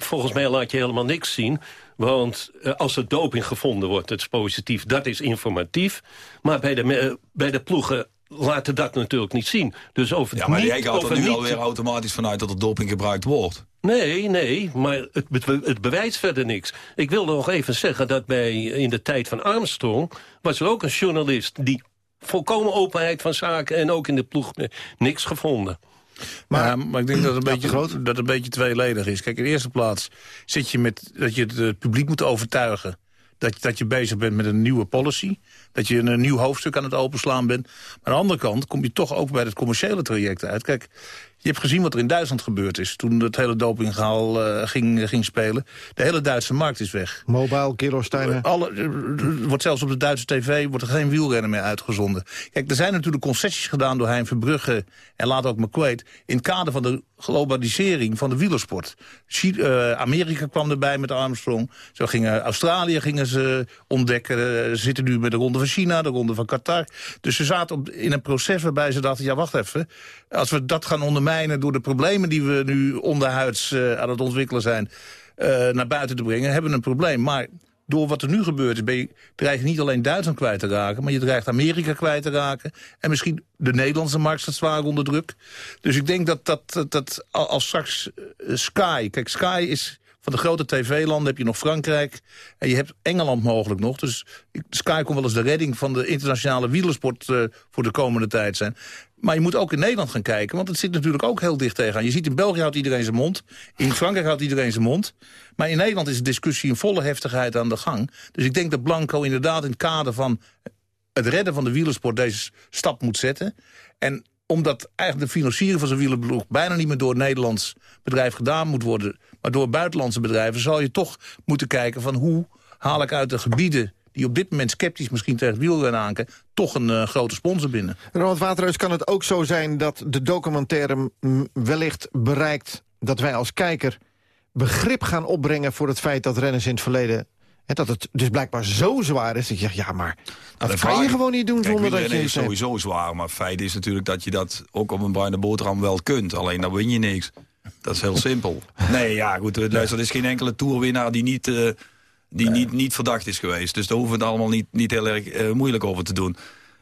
volgens mij laat je helemaal niks zien. Want uh, als er doping gevonden wordt, het is positief, dat is informatief. Maar bij de, bij de ploegen laten dat natuurlijk niet zien. Dus over ja, maar niet, jij gaat er nu niet... alweer automatisch vanuit dat er doping gebruikt wordt. Nee, nee, maar het, het bewijst verder niks. Ik wilde nog even zeggen dat bij, in de tijd van Armstrong... was er ook een journalist die volkomen openheid van zaken... en ook in de ploeg niks gevonden. Maar, ja, maar ik denk dat het, een beetje, groot, dat het een beetje tweeledig is. Kijk, in de eerste plaats zit je met dat je het publiek moet overtuigen dat, dat je bezig bent met een nieuwe policy. Dat je een, nieuw hoofdstuk aan het openslaan bent. Maar aan de andere kant kom je toch ook bij het commerciële traject uit. Kijk, je hebt gezien wat er in Duitsland gebeurd is... toen het hele dopinggehaal uh, ging, ging spelen. De hele Duitse markt is weg. Mobile, Kilosteiner. Alle, er wordt zelfs op de Duitse tv wordt er geen wielrennen meer uitgezonden. Kijk, er zijn natuurlijk concessies gedaan door Hein Verbrugge... en later ook McQuaid... in het kader van de globalisering van de wielersport. Uh, Amerika kwam erbij met Armstrong. Zo gingen Australië gingen ze ontdekken. Uh, ze zitten nu met de ronde van China, de ronde van Qatar. Dus ze zaten op, in een proces waarbij ze dachten... ja, wacht even, als we dat gaan ondermijnen door de problemen die we nu onderhuids uh, aan het ontwikkelen zijn... Naar buiten te brengen, hebben we een probleem. Maar door wat er nu gebeurt is, ben je, dreig je niet alleen Duitsland kwijt te raken... maar je dreigt Amerika kwijt te raken. En misschien de Nederlandse markt staat zwaar onder druk. Dus ik denk dat, dat, dat, dat als straks uh, Sky... Kijk, Sky is van de grote tv-landen heb je nog Frankrijk. En je hebt Engeland mogelijk nog. Dus Sky kon wel eens de redding van de internationale wielersport uh, voor de komende tijd zijn. Maar je moet ook in Nederland gaan kijken, want het zit natuurlijk ook heel dicht tegenaan. Je ziet in België houdt iedereen zijn mond, in Frankrijk houdt iedereen zijn mond. Maar in Nederland is de discussie in volle heftigheid aan de gang. Dus ik denk dat Blanco inderdaad in het kader van het redden van de wielersport deze stap moet zetten. En omdat eigenlijk de financiering van zo'n wielerploeg bijna niet meer door een Nederlands bedrijf gedaan moet worden, maar door buitenlandse bedrijven, zal je toch moeten kijken van hoe haal ik uit de gebieden die op dit moment sceptisch misschien tegen het wielrennen aanken... toch een uh, grote sponsor binnen. Ronald Waterhuis, kan het ook zo zijn dat de documentaire wellicht bereikt... dat wij als kijker begrip gaan opbrengen voor het feit dat renners in het verleden... En dat het dus blijkbaar zo zwaar is dat je zegt, ja, maar dat kan je gewoon niet doen zonder dat je... is sowieso zwaar, maar feit is natuurlijk dat je dat ook op een bruine boterham wel kunt. Alleen dan win je niks. Dat is heel simpel. Nee, ja, goed. Luister, er is geen enkele toerwinnaar die niet... eh, die niet, niet verdacht is geweest. Dus daar hoeven we het allemaal niet, niet heel erg eh, moeilijk over te doen.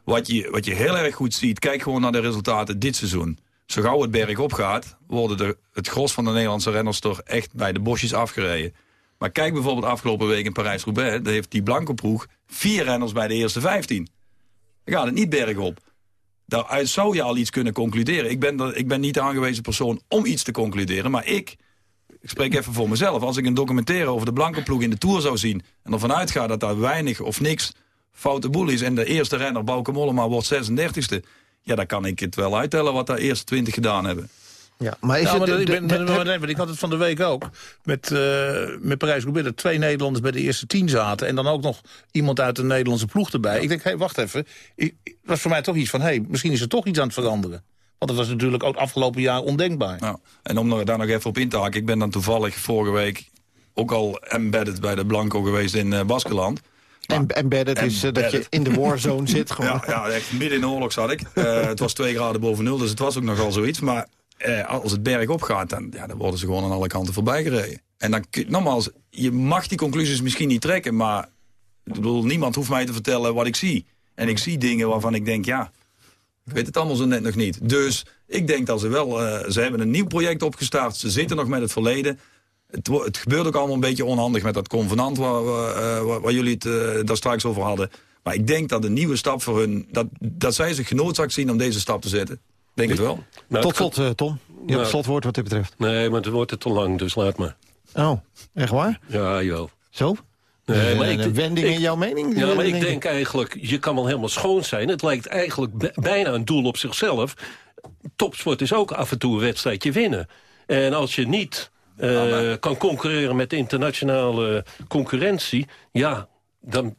Wat je, wat je heel erg goed ziet, kijk gewoon naar de resultaten dit seizoen. Zo gauw het berg opgaat, worden er, het gros van de Nederlandse renners toch echt bij de bosjes afgereden. Maar kijk bijvoorbeeld afgelopen week in Parijs-Roubaix, daar heeft die blanke ploeg vier renners bij de eerste 15. Dan gaat het niet bergop. Daaruit zou je al iets kunnen concluderen. Ik ben, ik ben niet de aangewezen persoon om iets te concluderen, maar ik ik spreek even voor mezelf. Als ik een documentaire over de blanke ploeg in de Tour zou zien... en ervan uitga dat daar weinig of niks foute boel is... en de eerste renner, Bauke Mollema, wordt 36e... ja, dan kan ik het wel uittellen wat daar eerste 20 gedaan hebben. Ja, maar is Ja, het... maar de- ik, ben, de- de- maar- ik had het van de week ook. Met, eh met Parijs-Roubaix dat twee Nederlanders bij de eerste tien zaten. En dan ook nog iemand uit een Nederlandse ploeg erbij. Ik denk, hé, hey, wacht even. Ik- Het was voor mij toch iets van, hé, hey, misschien is er toch iets aan het veranderen. Want dat was natuurlijk ook het afgelopen jaar ondenkbaar. Ja. En om daar nog even op in te haken... ik ben dan toevallig vorige week ook al embedded bij de Blanco geweest in eh Baskeland. em- embedded is eh, dat je in de warzone zit. Gewoon. Ja, ja, echt midden in de oorlog zat ik. Eh, het was twee graden boven nul, dus het was ook nogal zoiets. Maar eh, als het berg opgaat, dan, ja, dan worden ze gewoon aan alle kanten voorbij gereden. En dan, nogmaals, je mag die conclusies misschien niet trekken... maar ik bedoel, niemand hoeft mij te vertellen wat ik zie. En ik zie dingen waarvan ik denk, ja, ik weet het allemaal zo net nog niet. Dus ik denk dat ze wel, eh, ze hebben een nieuw project opgestart. Ze zitten nog met het verleden. Het, het gebeurt ook allemaal een beetje onhandig met dat convenant waar, waar jullie het eh, daar straks over hadden. Maar ik denk dat een nieuwe stap voor hun, dat, dat zij zich genoodzaakt zien om deze stap te zetten. Denk het wel. Nou, Tot slot, eh, Tom. Je hebt Nou. het slotwoord wat dit betreft. Nee, maar het wordt het te lang, dus laat maar. Oh, echt waar? Ja, joh. Zo? Nee, maar een, ik- een wending ik- in jouw mening? Ja, maar Eh, ik denk eigenlijk, je kan wel helemaal schoon zijn. Het lijkt eigenlijk bijna een doel op zichzelf. Topsport is ook af en toe een wedstrijdje winnen. En als je niet eh, kan concurreren met de internationale concurrentie... ja, dan,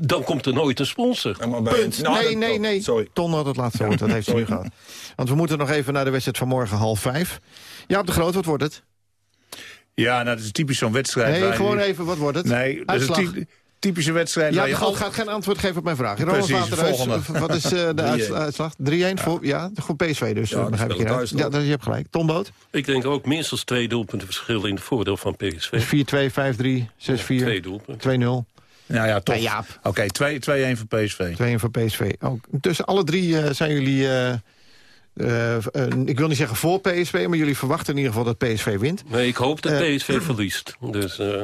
dan komt er nooit een sponsor. Punt. Nou, nee, nee, nee. Ton had het laatste woord. Dat heeft hij nu gehad. Want we moeten nog even naar de wedstrijd van morgen half vijf. Ja, op de groot, wat wordt het? Ja, nou, dat is typisch zo'n wedstrijd. Nee, je- gewoon even, wat wordt het? Nee, dat is een typische wedstrijd Ja, je al- gaat geen antwoord geven op mijn vraag. Precies, Waterhuis, volgende. wat is eh, de 3-1. uitsla- uitslag? 3-1 voor, ja, voor PSV dus, Ja, eh, begrijp ik thuis, Ja, dat, je hebt gelijk. Tom Boot? Ik denk ook minstens twee doelpunten verschil in het voordeel van PSV. Dus 4-2, 5-3, 6-4, Twee doelpunten. 2-0. Nou ja, toch. Oké, 2 2-1 voor PSV. 2-1 voor PSV. Ook. Tussen alle drie eh, zijn jullie... eh, eh, ik wil niet zeggen voor PSV, maar jullie verwachten in ieder geval dat PSV wint. Nee, ik hoop dat PSV verliest. Dus, eh,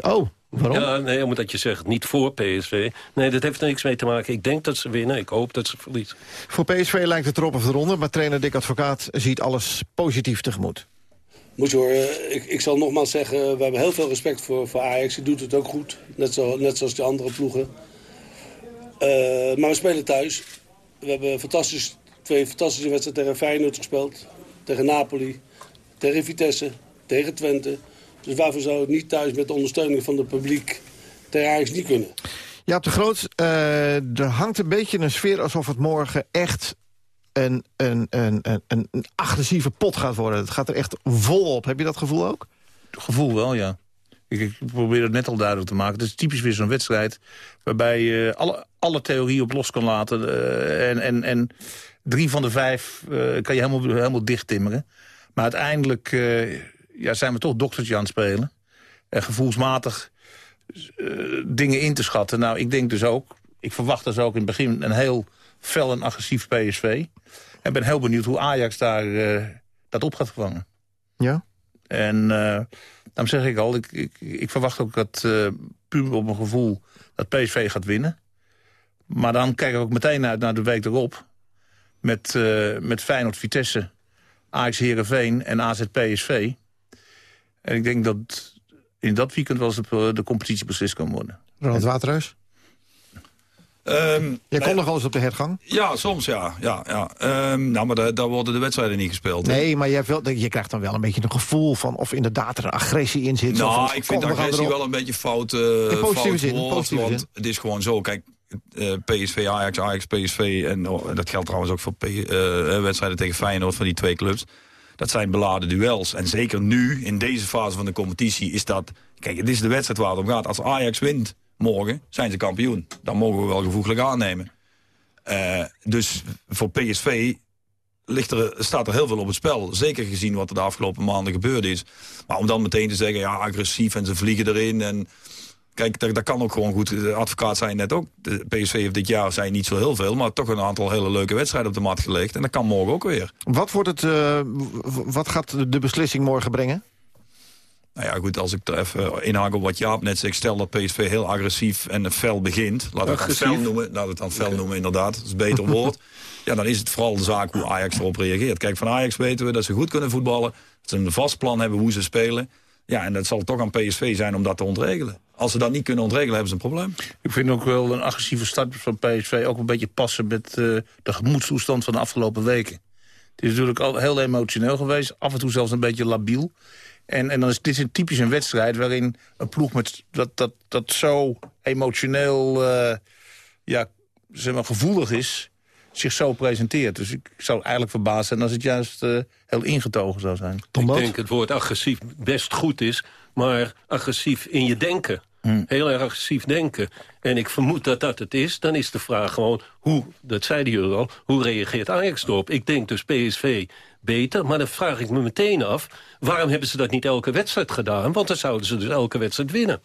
Oh, waarom? Ja, nee, omdat je zegt niet voor PSV. Nee, dat heeft er niks mee te maken. Ik denk dat ze winnen, ik hoop dat ze verliezen. Voor PSV lijkt het erop of eronder, maar trainer Dick Advocaat ziet alles positief tegemoet. Moet je hoor, eh, ik, ik zal nogmaals zeggen, we hebben heel veel respect voor, voor Ajax. Die doet het ook goed, net, zo, net zoals die andere ploegen. Eh, maar we spelen thuis. We hebben fantastisch, twee fantastische wedstrijden tegen Feyenoord gespeeld. Tegen Napoli, tegen Vitesse, tegen Twente. Dus waarvoor zou het niet thuis met de ondersteuning van het publiek tegen Ajax niet kunnen? Ja, de Groot, eh, er hangt een beetje een sfeer alsof het morgen echt een, een, een, een, een agressieve pot gaat worden. Het gaat er echt vol op. Heb je dat gevoel ook? Gevoel wel, ja. Ik, ik probeer het net al duidelijk te maken. Het is typisch weer zo'n wedstrijd waarbij je alle, alle theorie op los kan laten. eh, en, en, en drie van de vijf eh, kan je helemaal, helemaal dicht timmeren. Maar uiteindelijk eh, ja, zijn we toch doktertje aan het spelen. En gevoelsmatig dingen in te schatten. Nou, ik denk dus ook, ik verwacht dus ook in het begin een heel fel en agressief PSV. En ben heel benieuwd hoe Ajax daar eh, dat op gaat vangen. Ja? En uh, daarom zeg ik al, ik, ik, ik verwacht ook dat uh, puur op mijn gevoel dat PSV gaat winnen. Maar dan kijk ik ook meteen uit naar de week erop. Met, met Feyenoord Vitesse, Ajax Heerenveen en AZ PSV. En ik denk dat in dat weekend wel eens de, de competitie beslist kan worden. Ronald Waterhuis? Um, Jij komt nog wel eens op de hergang? Ja, soms ja. ja, ja. Um, nou, maar daar, daar worden de wedstrijden niet gespeeld. Nee, maar je, wel, je, krijgt dan wel een beetje een gevoel van of inderdaad er een agressie in zit. Nou, van, ik vind agressie wel een beetje fout, uh, in fout zin, woord, want zin. het is gewoon zo. Kijk, uh, PSV, Ajax, Ajax, PSV en oh, dat geldt trouwens ook voor P, uh, wedstrijden tegen Feyenoord van die twee clubs. Dat zijn beladen duels. En zeker nu, in deze fase van de competitie, is dat... Kijk, het is de wedstrijd waar het om gaat. Als Ajax wint morgen, zijn ze kampioen. Dan mogen we wel gevoeglijk aannemen. Uh, dus voor PSV ligt er, staat er heel veel op het spel. Zeker gezien wat er de afgelopen maanden gebeurd is. Maar om dan meteen te zeggen, ja, agressief en ze vliegen erin... en Kijk, dat, kan ook gewoon goed. De advocaat zei net ook, de PSV heeft dit jaar zijn niet zo heel veel... maar toch een aantal hele leuke wedstrijden op de mat gelegd. En dat kan morgen ook weer. Wat, wordt het, uh, wat gaat de beslissing morgen brengen? Nou ja, goed, als ik er even inhaak op wat Jaap net zegt... stel dat PSV heel agressief en fel begint. Laat het dan fel noemen. Laat het dan fel noemen, inderdaad. Dat is een beter woord. Ja, dan is het vooral de zaak hoe Ajax erop reageert. Kijk, van Ajax weten we dat ze goed kunnen voetballen. Dat ze een vast plan hebben hoe ze spelen. Ja, en dat zal toch aan PSV zijn om dat te ontregelen. Als ze dat niet kunnen ontregelen, hebben ze een probleem. Ik vind ook wel een agressieve start van PSV... ook een beetje passen met uh, de gemoedstoestand van de afgelopen weken. Het is natuurlijk al heel emotioneel geweest. Af en toe zelfs een beetje labiel. En, en dan is dit een typisch een wedstrijd waarin een ploeg met dat, dat, dat zo emotioneel uh, ja, zeg maar, gevoelig is zich zo presenteert. Dus ik zou eigenlijk verbaasd zijn als het juist uh, heel ingetogen zou zijn. Ik denk het woord agressief best goed is, maar agressief in je denken. Hmm. Heel erg agressief denken. En ik vermoed dat dat het is. Dan is de vraag gewoon, hoe, dat zei de al, hoe reageert Ajax erop? Ik denk dus PSV beter, maar dan vraag ik me meteen af... waarom hebben ze dat niet elke wedstrijd gedaan? Want dan zouden ze dus elke wedstrijd winnen.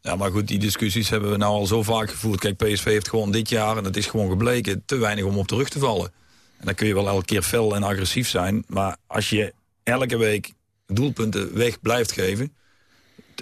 Ja, maar goed, die discussies hebben we nou al zo vaak gevoerd. Kijk, PSV heeft gewoon dit jaar, en dat is gewoon gebleken... te weinig om op terug te vallen. En dan kun je wel elke keer fel en agressief zijn... maar als je elke week doelpunten weg blijft geven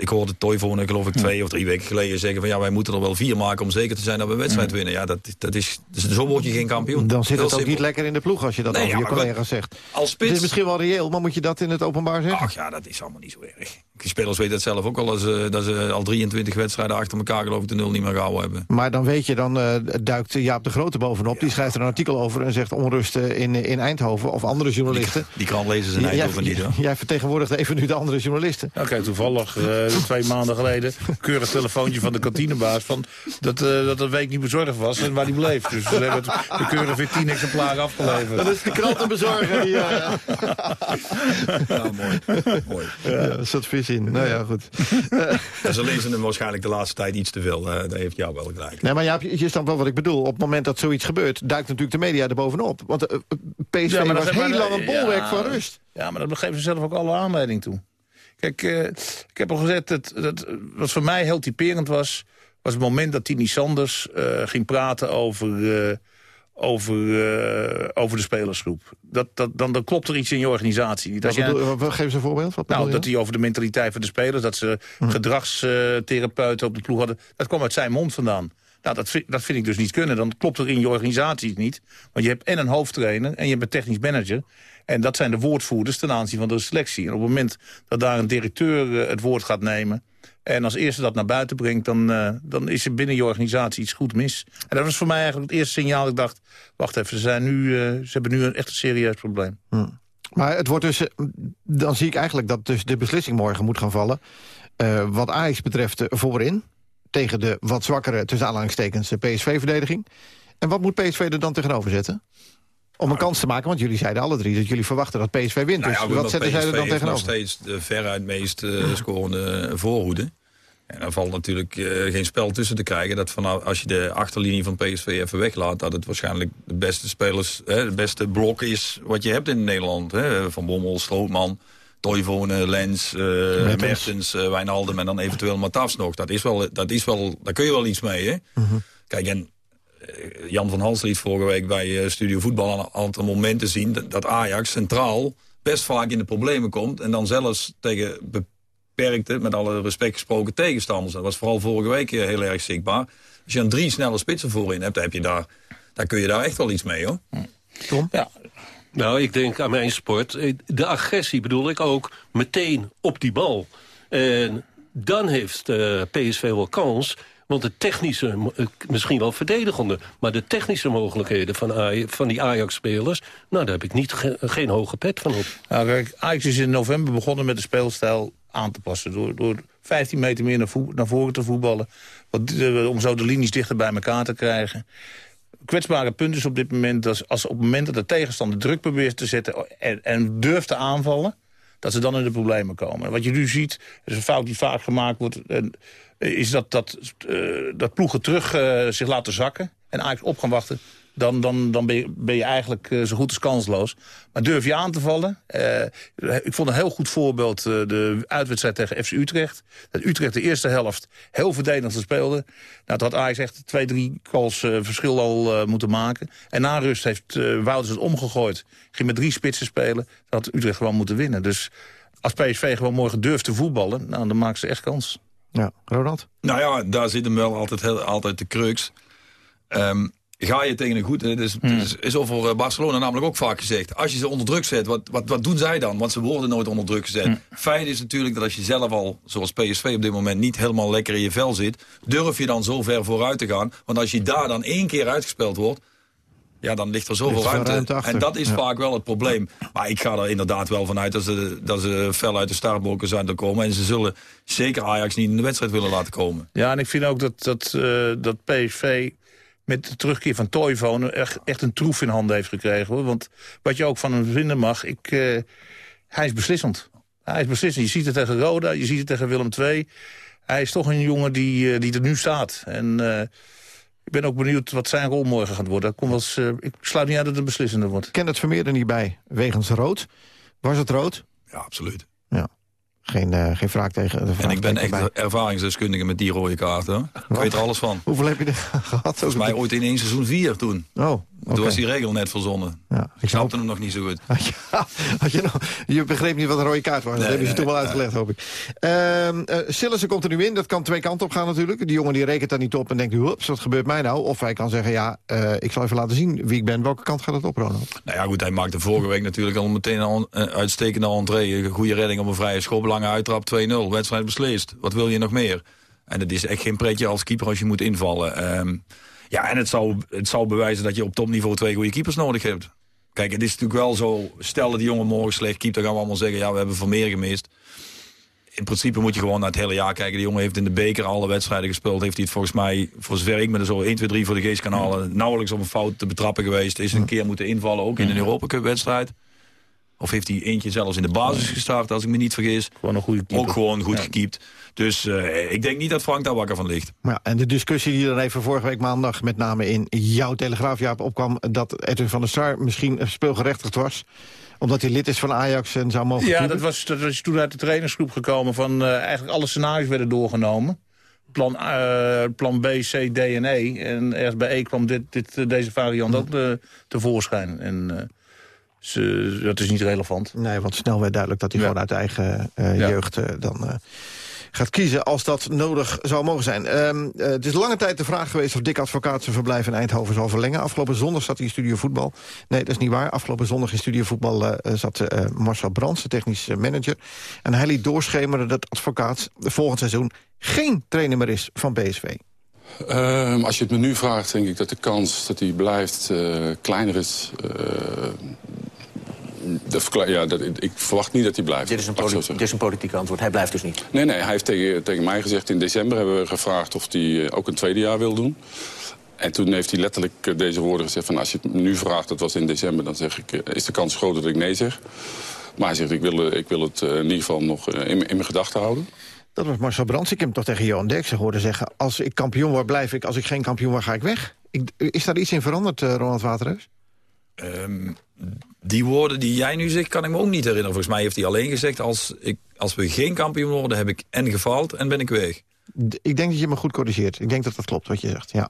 ik hoorde Toivonen, geloof ik, twee of drie weken geleden zeggen... van ja, wij moeten er wel vier maken om zeker te zijn dat we een wedstrijd winnen. Ja, dat, dat is, dus zo word je geen kampioen. Dan zit het ook niet lekker in de ploeg als je dat nee, over je collega's zegt. Als spits... Het is misschien wel reëel, maar moet je dat in het openbaar zeggen? Ach ja, dat is allemaal niet zo erg. Die spelers weten het zelf ook al, dat ze, dat ze al 23 wedstrijden achter elkaar geloof ik de nul niet meer gehouden hebben. Maar dan weet je, dan uh, duikt Jaap de Grote bovenop. Die schrijft er een artikel over en zegt onrust in, in Eindhoven of andere journalisten. Die, die krant lezen ze in Eindhoven jij, niet hoor. Jij vertegenwoordigt even nu de andere journalisten. Oké, toevallig uh, twee maanden geleden keurig telefoontje van de kantinebaas... Van dat, uh, dat de week niet bezorgd was en waar die bleef. Dus we hebben het, de keurig weer tien exemplaren afgeleverd. Dat is de krantenbezorger. Die, ja, mooi. mooi. Ja, een soort visie. Nou ja, goed. Ze lezen hem waarschijnlijk de laatste tijd iets te veel. Uh, daar heeft jou wel gelijk. Nee, maar ja, je snapt wel wat ik bedoel. Op het moment dat zoiets gebeurt, duikt natuurlijk de media er bovenop. Want uh, PSV ja, was heel lang een bolwerk van rust. Ja, maar dat geven ze zelf ook alle aanleiding toe. Kijk, uh, ik heb al gezegd, dat, dat, wat voor mij heel typerend was... was het moment dat Tini Sanders uh, ging praten over, uh, over, over de spelersgroep. Dat, dat, dan, dan klopt er iets in je organisatie. Dat je, geef ze een voorbeeld. Wat nou, dat hij over de mentaliteit van de spelers... dat ze hm. gedragstherapeuten op de ploeg hadden... dat kwam uit zijn mond vandaan. Nou, dat vind, dat vind ik dus niet kunnen. Dan klopt er in je organisatie niet. Want je hebt en een hoofdtrainer en je hebt een technisch manager. En dat zijn de woordvoerders ten aanzien van de selectie. En op het moment dat daar een directeur uh, het woord gaat nemen... en als eerste dat naar buiten brengt... Dan, uh, dan is er binnen je organisatie iets goed mis. En dat was voor mij eigenlijk het eerste signaal. Ik dacht, wacht even, ze, zijn nu, uh, ze hebben nu een echt een serieus probleem. Hm. Maar het wordt dus, dan zie ik eigenlijk dat dus de beslissing morgen moet gaan vallen. wat Ajax betreft voorin tegen de wat zwakkere, tussen aanhalingstekens, PSV-verdediging. En wat moet PSV er dan tegenover zetten? Om een kans te maken, want jullie zeiden alle drie dat jullie verwachten dat PSV wint. Nou ja, dus wat zetten zij er dan tegenover? nog steeds de veruit meest uh, scorende voorhoede. En dan valt natuurlijk uh, geen spel tussen te krijgen. Dat vanaf, als je de achterlinie van PSV even weglaat... dat het waarschijnlijk de beste spelers, hè, de beste blok is wat je hebt in Nederland. Hè. Van Bommel, Strootman, Toivonen, Lens, uh, Mertens, uh, Wijnaldum en dan eventueel Matafs nog. Dat is wel, dat is wel, daar kun je wel iets mee. Hè? Mhm. -huh. Kijk, en eh, Jan van Hals liet vorige week bij Studio Voetbal een aantal momenten zien... dat Ajax centraal best vaak in de problemen komt... en dan zelfs tegen beperkte, met alle respect gesproken, tegenstanders. Dat was vooral vorige week heel erg zichtbaar. Als je dan drie snelle spitsen voorin hebt, dan, heb je daar, dan kun je daar echt wel iets mee, hoor. Tom? Ja, nou, ik denk aan mijn sport. De agressie bedoel ik ook meteen op die bal. En dan heeft uh, PSV wel kans. Want de technische, eh, misschien wel verdedigende... maar de technische mogelijkheden van, van die Ajax-spelers... nou, daar heb ik niet, geen hoge pet van op. Nou, kijk, Ajax is in november begonnen met de speelstijl aan te passen... door, door 15 meter meer naar, voren te voetballen... Wat, eh, om zo de linies dichter bij elkaar te krijgen. Kwetsbare punt is op dit moment... dat als op het moment dat de tegenstander druk probeert te zetten... en, en durft te aanvallen, dat ze dan in de problemen komen. wat je nu ziet, is een fout die vaak gemaakt wordt... Is dat, dat, uh, dat ploegen terug uh, zich laten zakken... en eigenlijk op gaan wachten dan, dan, dan ben, je, ben je eigenlijk eh, zo goed als kansloos. Maar durf je aan te vallen? Eh, ik vond een heel goed voorbeeld uh, de uitwedstrijd tegen FC Utrecht. Dat Utrecht de eerste helft heel verdedigend speelde. Nou, dat had Ajax echt twee, drie calls verschil al moeten maken. En na rust heeft Wouters het omgegooid. Ging met drie spitsen spelen. Dat had Utrecht gewoon moeten winnen. Dus als PSV gewoon morgen durft te voetballen... Nou, dan maken ze echt kans. Ja, Ronald? Nou ja, daar zit hem wel altijd, heel, altijd de crux. Um, ga je tegen een goed... Het is, hmm. is, is over eh, Barcelona namelijk ook vaak gezegd. Als je ze onder druk zet, wat, wat, wat doen zij dan? Want ze worden nooit onder druk gezet. Hmm. Feit is natuurlijk dat als je zelf al, zoals PSV op dit moment... niet helemaal lekker in je vel zit... durf je dan zo ver vooruit te gaan. Want als je daar dan één keer uitgespeeld wordt... Ja, dan ligt er zoveel ruimte. en dat is vaak wel het probleem. Maar ik ga er inderdaad wel vanuit dat ze, dat ze fel uit de startblokken zijn te komen. En ze zullen zeker Ajax niet in de wedstrijd willen laten komen. Ja, en ik vind ook dat, dat, uh, dat PSV met de terugkeer van Toivonen echt, echt een troef in handen heeft gekregen. Hoor. Want wat je ook van hem vinden mag, ik, uh, hij is beslissend. Hij is beslissend. Je ziet het tegen Roda, je ziet het tegen Willem II. Hij is toch een jongen die, uh, die er nu staat. En uh, ik ben ook benieuwd wat zijn rol morgen gaat worden. Kom eens, ik sluit niet uit dat het een beslissende wordt. Ken het Vermeer er niet bij, wegens rood. Was het rood? Ja, absoluut. Ja geen, uh, geen vraag tegen. en ik ben echt ervaringsdeskundige met die rode kaarten. Ik weet er alles van. Hoeveel heb je er gehad? Volgens mij ooit in één seizoen vier toen. Oh, Toen was die regel net verzonnen. Ja, ik snapte hem nog niet zo goed. had je, nog, je begreep niet wat een rode kaart was. dat hebben ze toen wel uitgelegd, hoop ik. Uh, uh, komt er nu in. Dat kan twee kanten op gaan natuurlijk. Die jongen die rekent daar niet op en denkt... Hups, wat gebeurt mij nou? Of hij kan zeggen, ja, uh, ik zal even laten zien wie ik ben. Welke kant gaat het op, Ronald? Nou ja, goed, hij maakte vorige week natuurlijk al meteen een uitstekende entree. Een goede redding op een vrije schop, lange uittrap, 2-0. Wedstrijd beslist. Wat wil je nog meer? En het is echt geen pretje als keeper als je moet invallen. Um, ja, en het zou, het zou bewijzen dat je op topniveau twee goede keepers nodig hebt. Kijk, het is natuurlijk wel zo, stel dat die jongen morgen slecht keept... dan gaan we allemaal zeggen, ja, we hebben Vermeer gemist. In principe moet je gewoon naar het hele jaar kijken. Die jongen heeft in de beker alle wedstrijden gespeeld. Heeft hij het volgens mij, voor zover ik me er zo 1, 2, 3 voor de geestkanalen... nauwelijks op een fout te betrappen geweest. Is een keer moeten invallen, ook in een Europa Cup wedstrijd. Of heeft hij eentje zelfs in de basis gestart, als ik me niet vergis. Gewoon een goede keeper. Ook gewoon goed ja. gekiept. Dus uh, ik denk niet dat Frank daar wakker van ligt. Ja, en de discussie die er even vorige week maandag... met name in jouw Telegraaf, Jaap, opkwam... dat Edwin van der Sar misschien speelgerechtigd was omdat hij lid is van Ajax en zou mogen Ja, dat was, dat was toen uit de trainersgroep gekomen... van uh, eigenlijk alle scenario's werden doorgenomen. Plan, uh, plan B, C, D en E. En ergens bij E kwam dit, dit, deze variant ook te, tevoorschijn. En ze, dat is niet relevant. Nee, want snel werd duidelijk dat hij gewoon uit eigen uh, ja. jeugd uh, dan uh, gaat kiezen als dat nodig zou mogen zijn. Um, het is lange tijd de vraag geweest of Dick Advocaat zijn verblijf in Eindhoven zal verlengen. Afgelopen zondag zat hij in Studio Voetbal. Nee, dat is niet waar. Afgelopen zondag in Studio Voetbal zat Marcel Brands, de technisch manager. En hij liet doorschemeren dat Advocaat volgend seizoen geen trainer meer is van PSV. Uh, als je het me nu vraagt, denk ik dat de kans dat hij blijft uh, kleiner is. Uh, dat, ja, dat, ik verwacht niet dat hij blijft. Dit is, een dit is een politiek antwoord. Hij blijft dus niet? Nee, nee. Hij heeft tegen, tegen mij gezegd... in december hebben we gevraagd of hij eh, ook een tweede jaar wil doen. En toen heeft hij letterlijk deze woorden gezegd... van als je het nu vraagt, dat was in december... dan zeg ik, is de kans groter dat ik nee zeg. Maar hij zegt, ik wil, ik wil het in ieder geval nog in, in mijn gedachten houden. Dat was Marcel Brands. Ik heb hem toch tegen Johan Derksen hoorden zeggen... als ik kampioen word, blijf ik. Als ik geen kampioen word, ga ik weg. Ik, is daar iets in veranderd, uh, Ronald Waterhuis? Um, die woorden die jij nu zegt, kan ik me ook niet herinneren. Volgens mij heeft hij alleen gezegd... als, ik, als we geen kampioen worden, heb ik en gefaald en ben ik weg. Ik denk dat je me goed corrigeert. Ik denk dat dat klopt wat je zegt, ja.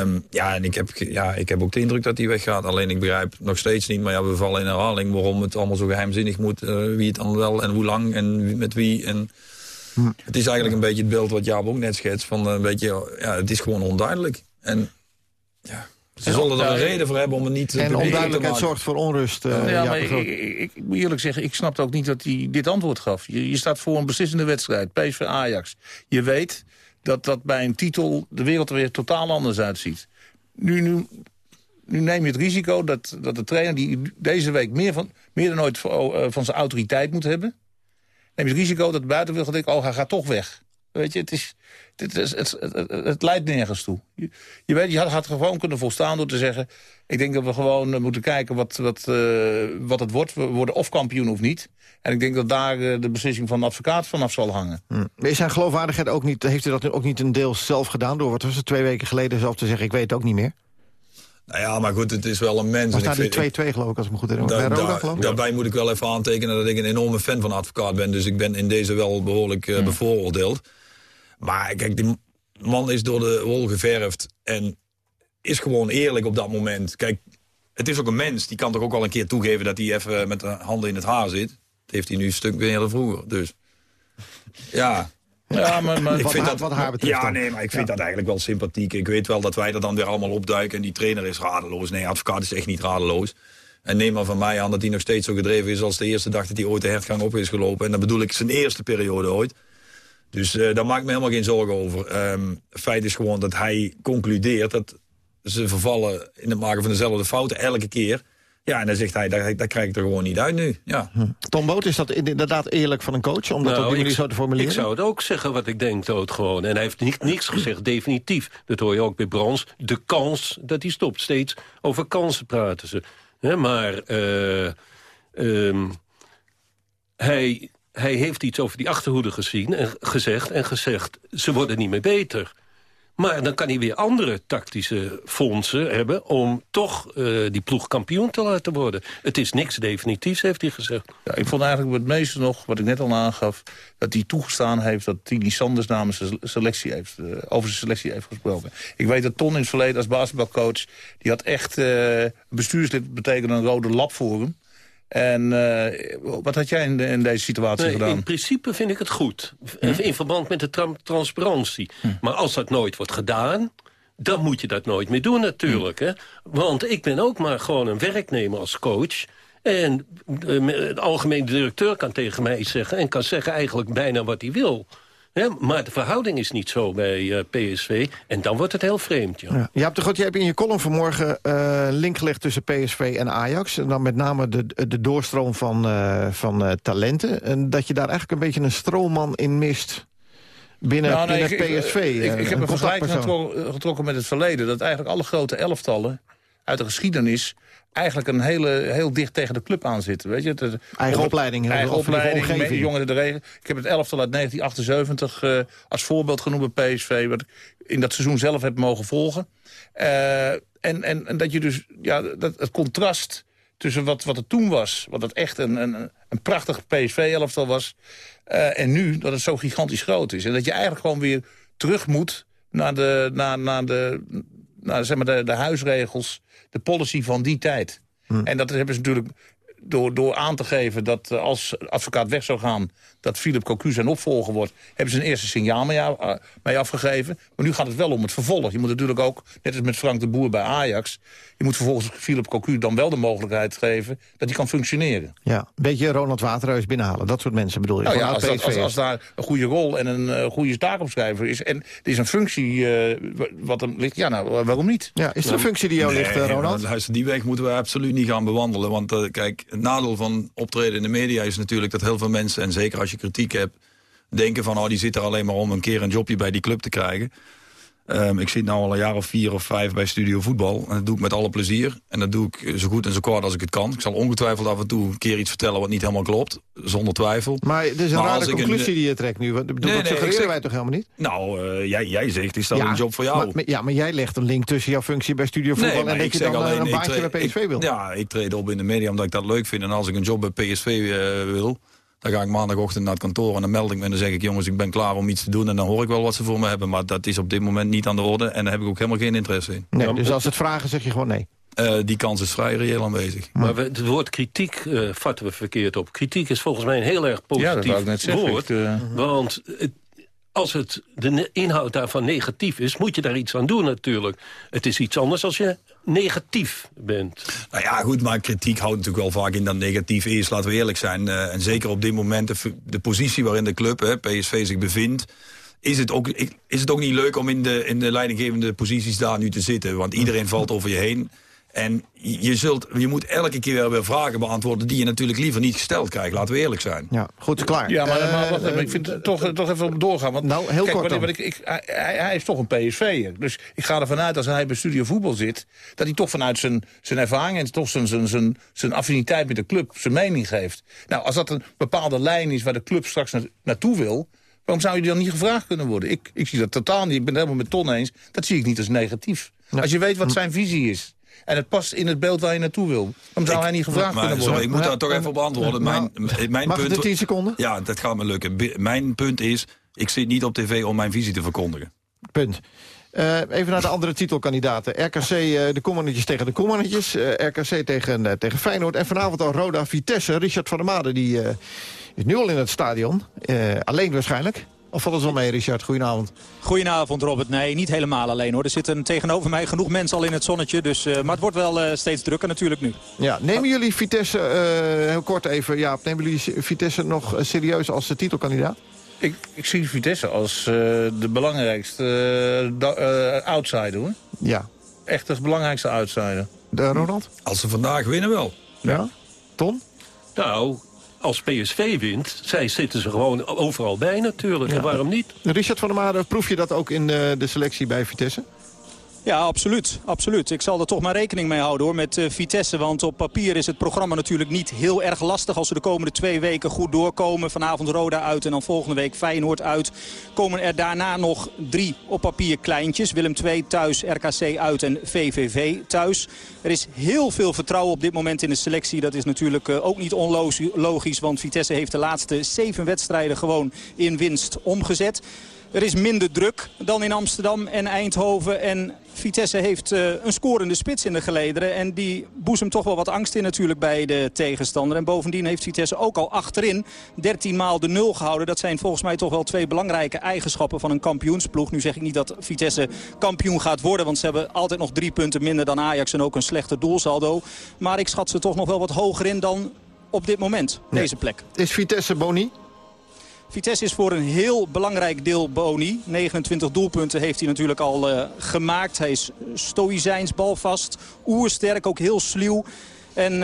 Um, ja, en ik heb, ja, ik heb ook de indruk dat hij weggaat. Alleen ik begrijp nog steeds niet, maar ja, we vallen in herhaling... waarom het allemaal zo geheimzinnig moet, uh, wie het dan wel en hoe lang en met wie... En, Hm. Het is eigenlijk een beetje het beeld wat Jaap ook net schetst. Van een beetje, ja, het is gewoon onduidelijk. En ja, ze zullen er een reden voor hebben om het niet te En onduidelijkheid zorgt voor onrust. Uh, ja, maar ik, ik, ik, moet eerlijk zeggen, ik snapte ook niet dat hij dit antwoord gaf. Je, je staat voor een beslissende wedstrijd, PSV Ajax. Je weet dat dat bij een titel de wereld er weer totaal anders uitziet. Nu, nu, nu neem je het risico dat, dat de trainer die deze week meer, van, meer dan ooit van, uh, van zijn autoriteit moet hebben neem je het risico dat de buitenwereld denkt... oh, hij gaat toch weg. Weet je, het, is, het, is, het, het, leidt nergens toe. Je, weet, je had, had, gewoon kunnen volstaan door te zeggen... ik denk dat we gewoon uh, moeten kijken wat, wat, uh, wat het wordt. We worden of kampioen of niet. En ik denk dat daar uh, de beslissing van de advocaat vanaf zal hangen. Hmm. Is zijn geloofwaardigheid ook niet... heeft u dat ook niet een deel zelf gedaan... door wat was het twee weken geleden zelf te zeggen... ik weet het ook niet meer? Nou ja, maar goed, het is wel een mens. Was daar die vind- 2-2 geloof ik, als ik me goed herinner. Da- ik. daarbij moet ik wel even aantekenen dat ik een enorme fan van advocaat ben. Dus ik ben in deze wel behoorlijk eh, bevooroordeeld. Maar kijk, die man is door de wol geverfd en is gewoon eerlijk op dat moment. Kijk, het is ook een mens. Die kan toch ook wel een keer toegeven dat hij even met de handen in het haar zit. Dat heeft hij nu een stuk meer dan vroeger. Dus ja... Ja, maar, maar ik vind haar- dat, wat haar betreft Ja, dan. nee, maar ik vind Ja. dat eigenlijk wel sympathiek. Ik weet wel dat wij er dan weer allemaal opduiken en die trainer is radeloos. Nee, advocaat is echt niet radeloos. En neem maar van mij aan dat hij nog steeds zo gedreven is als de eerste dag dat hij ooit de hertgang op is gelopen. En dan bedoel ik zijn eerste periode ooit. Dus eh, daar maak ik me helemaal geen zorgen over. Ehm, feit is gewoon dat hij concludeert dat ze vervallen in het maken van dezelfde fouten elke keer. Ja, en dan zegt hij, dat, dat krijg ik er gewoon niet uit nu. Ja. Tom Boot, is dat inderdaad eerlijk van een coach? Om dat Nou, op die manier zo te formuleren? Ik zou het ook zeggen wat ik denk, dood gewoon. En hij heeft niet, niks gezegd, definitief. Dat hoor je ook bij Brons. De kans dat hij stopt. Steeds over kansen praten ze. Hè, maar eh, ehm, hij, hij heeft iets over die achterhoede gezien en gezegd en gezegd... ze worden niet meer beter. Maar dan kan hij weer andere tactische fondsen hebben... om toch eh, die ploeg kampioen te laten worden. Het is niks definitiefs, heeft hij gezegd. Ja, ik vond eigenlijk het meeste nog, wat ik net al aangaf... dat hij toegestaan heeft dat Tini Sanders namens selectie heeft, eh, over zijn selectie heeft gesproken. Ik weet dat Ton in het verleden als basketbalcoach... die had echt eh, bestuurslid betekende een rode lap voor hem. En eh, wat had jij in, de- in deze situatie Nee, gedaan? in principe vind ik het goed. In verband met de tra- transparantie. Maar als dat nooit wordt gedaan... dan moet je dat nooit meer doen natuurlijk. Hè? Want ik ben ook maar gewoon een werknemer als coach... En eh, de algemene directeur kan tegen mij zeggen... en kan zeggen eigenlijk bijna wat hij wil. Hè? Maar de verhouding is niet zo bij eh, PSV. En dan wordt het heel vreemd. Ja. Ja. Jaap de Groot, jij hebt in je column vanmorgen eh, een link gelegd tussen PSV en Ajax. En dan met name de, de doorstroom van, eh, van eh, talenten. En dat je daar eigenlijk een beetje een stroomman in mist binnen, Nou, nee, binnen ik- PSV. Ik, ik heb een vergelijking getrokken met het verleden. Dat eigenlijk alle grote elftallen uit de geschiedenis... eigenlijk een hele, heel dicht tegen de club aan zitten. Weet je? Het- Eigen opleiding, heel Eigen opleiding, omgeving. jongeren de regen. Ik heb het elftal uit 1978 eh, als voorbeeld genoemd bij PSV... wat ik in dat seizoen zelf heb mogen volgen. Eh, en, en, en dat je dus ja, dat, het contrast tussen wat, wat het toen was... wat het echt een, een, een prachtig PSV-elftal was... eh, en nu dat het zo gigantisch groot is. En dat je eigenlijk gewoon weer terug moet naar de, naar, naar de, naar, zeg maar de, de huisregels... de policy van die tijd. En dat hebben ze natuurlijk door, door aan te geven dat eh, als advocaat weg zou gaan... dat Philip Cocu zijn opvolger wordt... hebben ze een eerste signaal mee, eh, mee afgegeven. Maar nu gaat het wel om het vervolg. Je moet natuurlijk ook, net als met Frank de Boer bij Ajax... je moet vervolgens Philip Cocu dan wel de mogelijkheid geven... dat hij kan functioneren. Ja, een beetje Ronald Waterreus binnenhalen. Dat soort mensen bedoel je? Nou ja, als, dat- als, daar een goede rol en een eh, goede taakomschrijver is... en er is een functie eh, wa- wat hem ligt, ja, nou, waarom niet? Ja, is er een functie die jou ligt, Ronald? Luister, die weg moeten we absoluut niet gaan bewandelen. Want kijk, het nadeel van optreden in de media is natuurlijk dat heel veel mensen... en zeker als je kritiek hebt, denken van... oh, die zit er alleen maar om een keer een jobje bij die club te krijgen. Ehm, ik zit nu al een jaar of vier of vijf bij Studio Voetbal. En dat doe ik met alle plezier. En dat doe ik zo goed en zo kwaad als ik het kan. Ik zal ongetwijfeld af en toe een keer iets vertellen wat niet helemaal klopt. Zonder twijfel. Maar het is een Maar rare een- conclusie die je trekt nu. Want, Nee, dat nee, suggereren zeg- wij toch helemaal niet? Nou, eh, jij, jij zegt, is dat een job voor jou? Maar, ja, maar jij legt een link tussen jouw functie bij Studio Voetbal... en dat je dan eh, alleen, een ik baantje bij PSV wil. Ja, ik treed op in de media omdat ik dat leuk vind. En als ik een job bij PSV eh, wil, dan ga ik maandagochtend naar het kantoor... en dan meld ik me en dan zeg ik, jongens, ik ben klaar om iets te doen... en dan hoor ik wel wat ze voor me hebben. Maar dat is op dit moment niet aan de orde en daar heb ik ook helemaal geen interesse in. Nee, dus als ze het vragen zeg je gewoon nee. Eh, die kans is vrij reëel aanwezig. Maar we, het woord kritiek eh, vatten we verkeerd op. Kritiek is volgens mij een heel erg positief Ja, dat wou ik net zeggen. woord. Ik, eh, Want het- als het, de inhoud daarvan negatief is, moet je daar iets aan doen natuurlijk. Het is iets anders als je negatief bent. Nou ja, goed, maar kritiek houdt natuurlijk wel vaak in dat negatief is. Laten we eerlijk zijn. Eh, en zeker op dit moment, de, positie waarin de club, hè, PSV, zich bevindt... Is het, ook, is het ook niet leuk om in de, in de leidinggevende posities daar nu te zitten. Want iedereen valt over je heen. En je, zult, je moet elke keer weer vragen beantwoorden... die je natuurlijk liever niet gesteld krijgt, laten we eerlijk zijn. Ja, goed, klaar. Ja, maar, Eh, maar wacht even, eh, ik vind het toch, toch even op doorgaan. Want, Nou, heel kijk, kort ik, ik, hij, hij- is toch een PSV'er. Dus ik ga ervan uit, als hij bij Studio Voetbal zit... dat hij toch vanuit zijn, zijn ervaring en toch zijn, zijn, zijn, zijn affiniteit met de club... zijn mening geeft. Nou, als dat een bepaalde lijn is waar de club straks na- naartoe wil... waarom zou je dan niet gevraagd kunnen worden? Ik, ik zie dat totaal niet. Ik ben het helemaal met Ton eens. Dat zie ik niet als negatief. Als je weet wat zijn visie is... En het past in het beeld waar je naartoe wil. Dan zou hij niet gevraagd maar, kunnen sorry, worden. ik moet daar toch even op antwoorden. Mijn, mijn Mag punt, het in 10 seconden? Ja, dat gaat me lukken. B- Mijn punt is, ik zit niet op tv om mijn visie te verkondigen. Punt. Eh, even naar de andere titelkandidaten. RKC, eh, de Kommannetjes tegen de Kommannetjes. Eh, RKC tegen, eh, tegen Feyenoord. En vanavond al Roda Vitesse. Richard van der Made die, eh, is nu al in het stadion. Eh, alleen waarschijnlijk. Of valt het wel mee, Richard? Goedenavond. Goedenavond Robert. Nee, niet helemaal alleen hoor. Er zitten tegenover mij genoeg mensen al in het zonnetje. Dus, eh, maar het wordt wel eh, steeds drukker natuurlijk nu. Ja, nemen jullie Vitesse, eh, heel kort even, ja, nemen jullie Vitesse nog serieus als titelkandidaat? Ik, ik zie Vitesse als eh, de belangrijkste outsider, hoor. Ja. Echt als belangrijkste outsider. De Ronald? Als ze vandaag winnen wel. Ja. Ton? Nou, als PSV wint, zij zitten ze gewoon overal bij natuurlijk. En waarom niet? Richard van der Made, proef je dat ook in de selectie bij Vitesse? Ja, absoluut. absoluut. Ik zal er toch maar rekening mee houden hoor, met eh, Vitesse. Want op papier is het programma natuurlijk niet heel erg lastig... als ze de komende twee weken goed doorkomen. Vanavond Roda uit en dan volgende week Feyenoord uit. Komen er daarna nog drie op papier kleintjes. Willem II thuis, RKC uit en VVV thuis. Er is heel veel vertrouwen op dit moment in de selectie. Dat is natuurlijk eh, ook niet onlogisch. Want Vitesse heeft de laatste zeven wedstrijden gewoon in winst omgezet. Er is minder druk dan in Amsterdam en Eindhoven. En Vitesse heeft eh, een scorende spits in de gelederen. En die boezemt toch wel wat angst in natuurlijk bij de tegenstander. En bovendien heeft Vitesse ook al achterin 13 maal de nul gehouden. Dat zijn volgens mij toch wel twee belangrijke eigenschappen van een kampioensploeg. Nu zeg ik niet dat Vitesse kampioen gaat worden. Want ze hebben altijd nog drie punten minder dan Ajax. En ook een slechter doelsaldo. Maar ik schat ze toch nog wel wat hoger in dan op dit moment. Deze plek. Is Vitesse Boni? Vitesse is voor een heel belangrijk deel Boni. 29 doelpunten heeft hij natuurlijk al uh, gemaakt. Hij is stoïcijns, balvast, oersterk, ook heel sluw. En uh,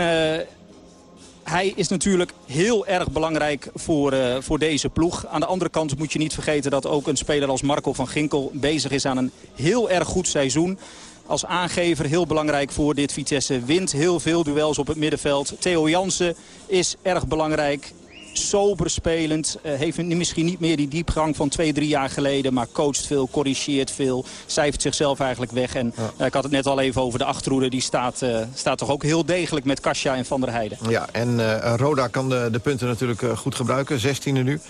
hij is natuurlijk heel erg belangrijk voor, uh, voor deze ploeg. Aan de andere kant moet je niet vergeten dat ook een speler als Marco van Ginkel bezig is aan een heel erg goed seizoen als aangever heel belangrijk voor dit Vitesse. Wint heel veel duels op het middenveld. Theo Jansen is erg belangrijk sober spelend. Uh, heeft misschien niet meer die diepgang van twee, drie jaar geleden. Maar coacht veel, corrigeert veel. Cijfert zichzelf eigenlijk weg. En ja. uh, ik had het net al even over de achterhoede. Die staat, uh, staat toch ook heel degelijk met Kasia en Van der Heijden. Ja, en Roda kan de, de punten natuurlijk goed gebruiken. 16e nu.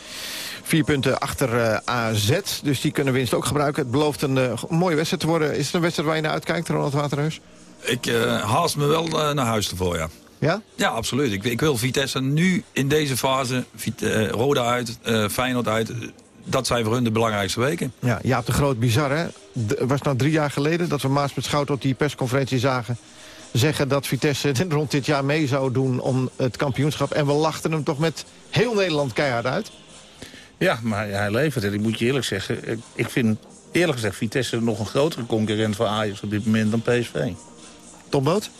Vier punten achter AZ. Dus die kunnen winst ook gebruiken. Het belooft een mooie wedstrijd te worden. Is het een wedstrijd waar je naar uitkijkt, Ronald Waterheus? Ik haast me wel naar huis ervoor, ja. Ja? Ja, absoluut. Ik, ik, wil Vitesse nu in deze fase, uh, Roda uit, uh, Feyenoord uit... dat zijn voor hun de belangrijkste weken. Ja, Jaap de Groot, bizar hè? Het was nou drie jaar geleden dat we Maas met Schout op die persconferentie zagen... zeggen dat Vitesse rond dit jaar mee zou doen om het kampioenschap. En we lachten hem toch met heel Nederland keihard uit. Ja, maar hij levert het. Ik moet je eerlijk zeggen, ik vind eerlijk gezegd Vitesse nog een grotere concurrent voor Ajax op dit moment dan PSV. Tom Boot?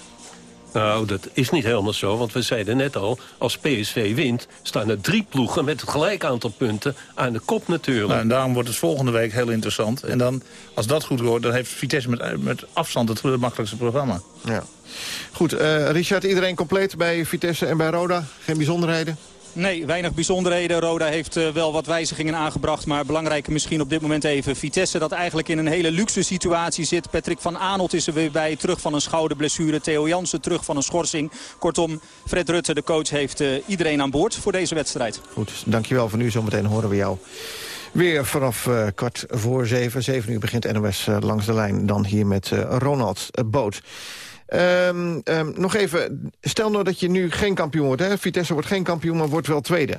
Nou, dat is niet helemaal zo, want we zeiden net al... als PSV wint, staan er drie ploegen met het gelijk aantal punten aan de kop natuurlijk. Nou, en daarom wordt het volgende week heel interessant. En dan, als dat goed wordt, dan heeft Vitesse met, met afstand het makkelijkste programma. Ja. Goed, uh, Richard, iedereen compleet bij Vitesse en bij Roda? Geen bijzonderheden? Nee, weinig bijzonderheden. Roda heeft uh, wel wat wijzigingen aangebracht. Maar belangrijker misschien op dit moment even Vitesse. Dat eigenlijk in een hele luxe situatie zit. Patrick van Aanholt is er weer bij. Terug van een schouderblessure. Theo Jansen terug van een schorsing. Kortom, Fred Rutte, de coach, heeft uh, iedereen aan boord voor deze wedstrijd. Goed, dankjewel voor nu. Zometeen horen we jou. Weer vanaf uh, kwart voor zeven. Zeven uur begint NOS langs de lijn. Dan hier met Ronald Boot. Um, um, nog even, stel nou dat je nu geen kampioen wordt. Hè? Vitesse wordt geen kampioen, maar wordt wel tweede.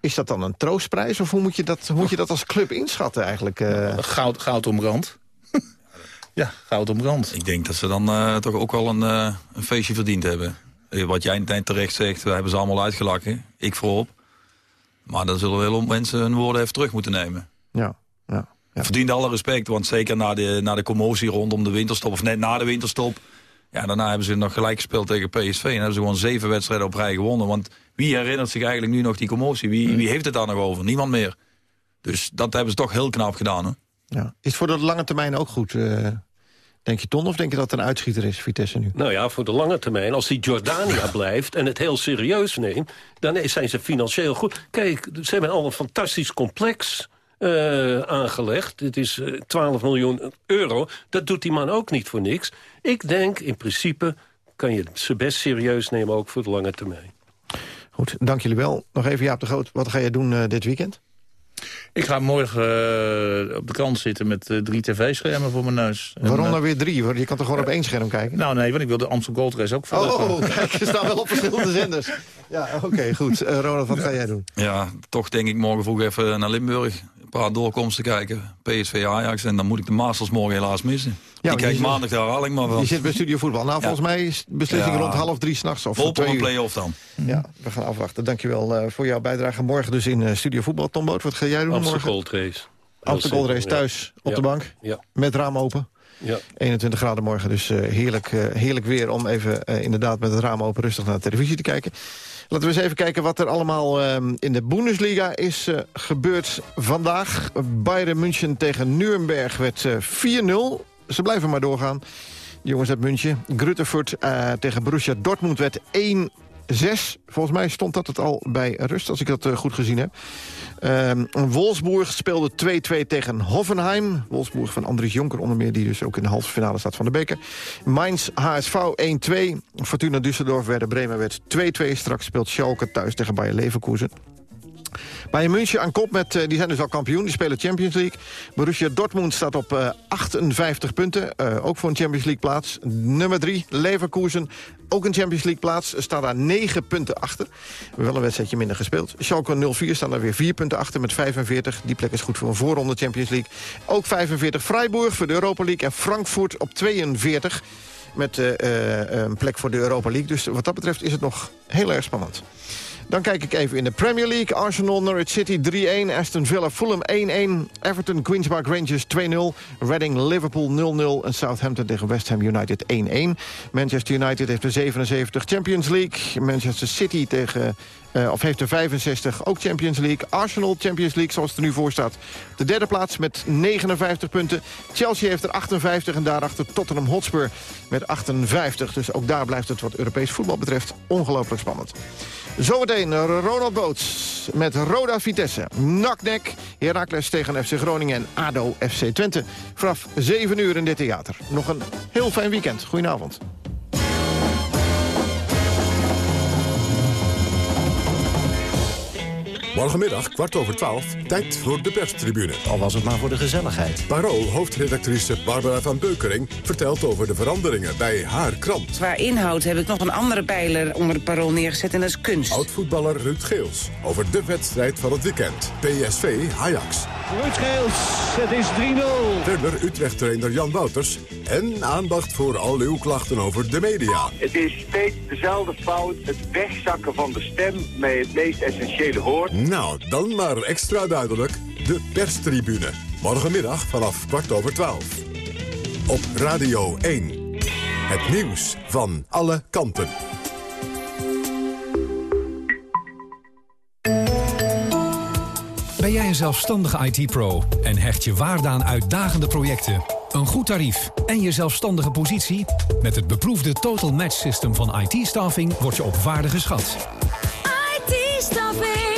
Is dat dan een troostprijs? Of hoe moet je dat, hoe moet je dat als club inschatten eigenlijk? Uh... Goud, goud omrand. ja, goud omrand. Ik denk dat ze dan uh, toch ook wel een, uh, een feestje verdiend hebben. Wat jij net terecht zegt, we hebben ze allemaal uitgelachen. Ik voorop. Maar dan zullen wel mensen hun woorden even terug moeten nemen. Ja, ja. ja. Verdiende alle respect, want zeker na de, na de commotie rondom de winterstop... of net na de winterstop ja, daarna hebben ze nog gelijk gespeeld tegen PSV. En hebben ze gewoon zeven wedstrijden op rij gewonnen. Want wie herinnert zich eigenlijk nu nog die commotie? Wie, wie heeft het daar nog over? Niemand meer. Dus dat hebben ze toch heel knap gedaan. Hè? Ja. Is het voor de lange termijn ook goed, uh, denk je Ton? Of denk je dat het een uitschieter is, Vitesse nu? Nou ja, voor de lange termijn. Als die Jordania blijft en het heel serieus neemt... dan zijn ze financieel goed. Kijk, ze hebben al een fantastisch complex... eh, aangelegd. Dit is 12 miljoen euro. Dat doet die man ook niet voor niks. Ik denk, in principe kan je ze best serieus nemen, ook voor de lange termijn. Goed, dank jullie wel. Nog even Jaap de Groot, wat ga je doen dit weekend? Ik ga morgen uh, op de krant zitten met uh, drie tv-schermen voor mijn neus. Waarom dan uh, weer drie? Je kan toch gewoon op één scherm kijken? Nou nee, want ik wil de Amsterdam Gold Race ook volgen. Oh, oh, kijk, je staat wel op verschillende zenders. Ja, oké, okay, goed. Ronald, wat ga jij doen? Ja, toch denk ik morgen vroeg even naar Limburg een paar doorkomsten kijken. PSV Ajax. En dan moet ik de Masters morgen helaas missen. Ja, ik kijk maandag de herhaling maar wel. Je zit bij Studio Voetbal. Nou, volgens mij is de beslissing rond half drie s'nachts. Of Vol een play-off dan. Ja, we gaan afwachten. Dankjewel uh, voor jouw bijdrage. Morgen dus in uh, Studio Voetbal. Tom Boot, wat ga jij doen Amsterdam morgen? Gold Race. Amsterdam Gold Race thuis op ja. de bank. Ja. Met raam open. Ja. 21 graden morgen, dus uh, heerlijk, heerlijk weer om even inderdaad met het raam open rustig naar de televisie te kijken. Laten we eens even kijken wat er allemaal uh, in de Bundesliga is uh, gebeurd vandaag. Bayern München tegen Nuremberg werd uh, 4-0. Ze blijven maar doorgaan. Jongens uit München. Grutterfurt tegen Borussia Dortmund werd 1 6. Volgens mij stond dat het al bij rust, als ik dat goed gezien heb. Uh, Wolfsburg speelde 2-2 tegen Hoffenheim. Wolfsburg van Andries Jonker onder meer, die dus ook in de halve finale staat van de beker. Mainz HSV 1-2. Fortuna Düsseldorf werden Bremen werd 2-2. Straks speelt Schalke thuis tegen Bayer Leverkusen. Bayern München aan kop, met, die zijn dus al kampioen. Die spelen Champions League. Borussia Dortmund staat op uh, 58 punten. Uh, ook voor een Champions League plaats. Nummer 3, Leverkusen. Ook een Champions League plaats. Staat daar 9 punten achter. We hebben wel een wedstrijdje minder gespeeld. Schalke 04 staan daar weer 4 punten achter met 45. Die plek is goed voor een voorronde Champions League. Ook 45 Freiburg voor de Europa League. En Frankfurt op 42 met een plek voor de Europa League. Dus wat dat betreft is het nog heel erg spannend. Dan kijk ik even in de Premier League. Arsenal, Norwich City 3-1. Aston Villa, Fulham 1-1. Everton, Queen's Park Rangers 2-0. Reading, Liverpool 0-0. En Southampton tegen West Ham United 1-1. Manchester United heeft de 77 Champions League. Manchester City tegen... Uh, of heeft er 65 ook Champions League. Arsenal Champions League, zoals het er nu voor staat. De derde plaats met 59 punten. Chelsea heeft er 58 en daarachter Tottenham Hotspur met 58. Dus ook daar blijft het wat Europees voetbal betreft ongelooflijk spannend. Zometeen Ronald Boots met Roda Vitesse. Naknek, Heracles tegen FC Groningen en ADO FC Twente. Vanaf 7 uur in dit theater. Nog een heel fijn weekend. Goedenavond. Morgenmiddag, kwart over twaalf, tijd voor de perstribune. Al was het maar voor de gezelligheid. Parool, hoofdredactrice Barbara van Beukering... vertelt over de veranderingen bij haar krant. Qua inhoud heb ik nog een andere pijler onder het parool neergezet... en dat is kunst. Oud-voetballer Ruud Geels over de wedstrijd van het weekend. PSV Ajax. Ruud Geels, het is 3-0. Verder Utrecht-trainer Jan Wouters. En aandacht voor al uw klachten over de media. Het is steeds dezelfde fout. Het wegzakken van de stem bij het meest essentiële woord. Nou, dan maar extra duidelijk. De perstribune. Morgenmiddag vanaf kwart over twaalf. Op Radio 1. Het nieuws van alle kanten. Ben jij een zelfstandige IT-pro en hecht je waarde aan uitdagende projecten, een goed tarief en je zelfstandige positie? Met het beproefde Total Match System van IT-staffing word je op waarde geschat. IT-staffing.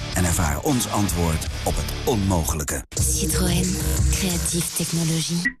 en ervaar ons antwoord op het onmogelijke. Citroën, creatieve technologie.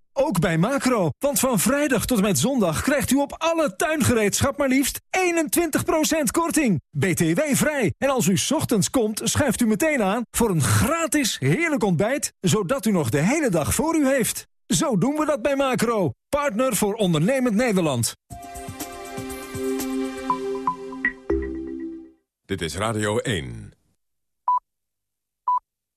Ook bij Macro, want van vrijdag tot en met zondag krijgt u op alle tuingereedschap maar liefst 21% korting. BTW vrij. En als u ochtends komt, schuift u meteen aan voor een gratis heerlijk ontbijt, zodat u nog de hele dag voor u heeft. Zo doen we dat bij Macro, partner voor ondernemend Nederland. Dit is Radio 1.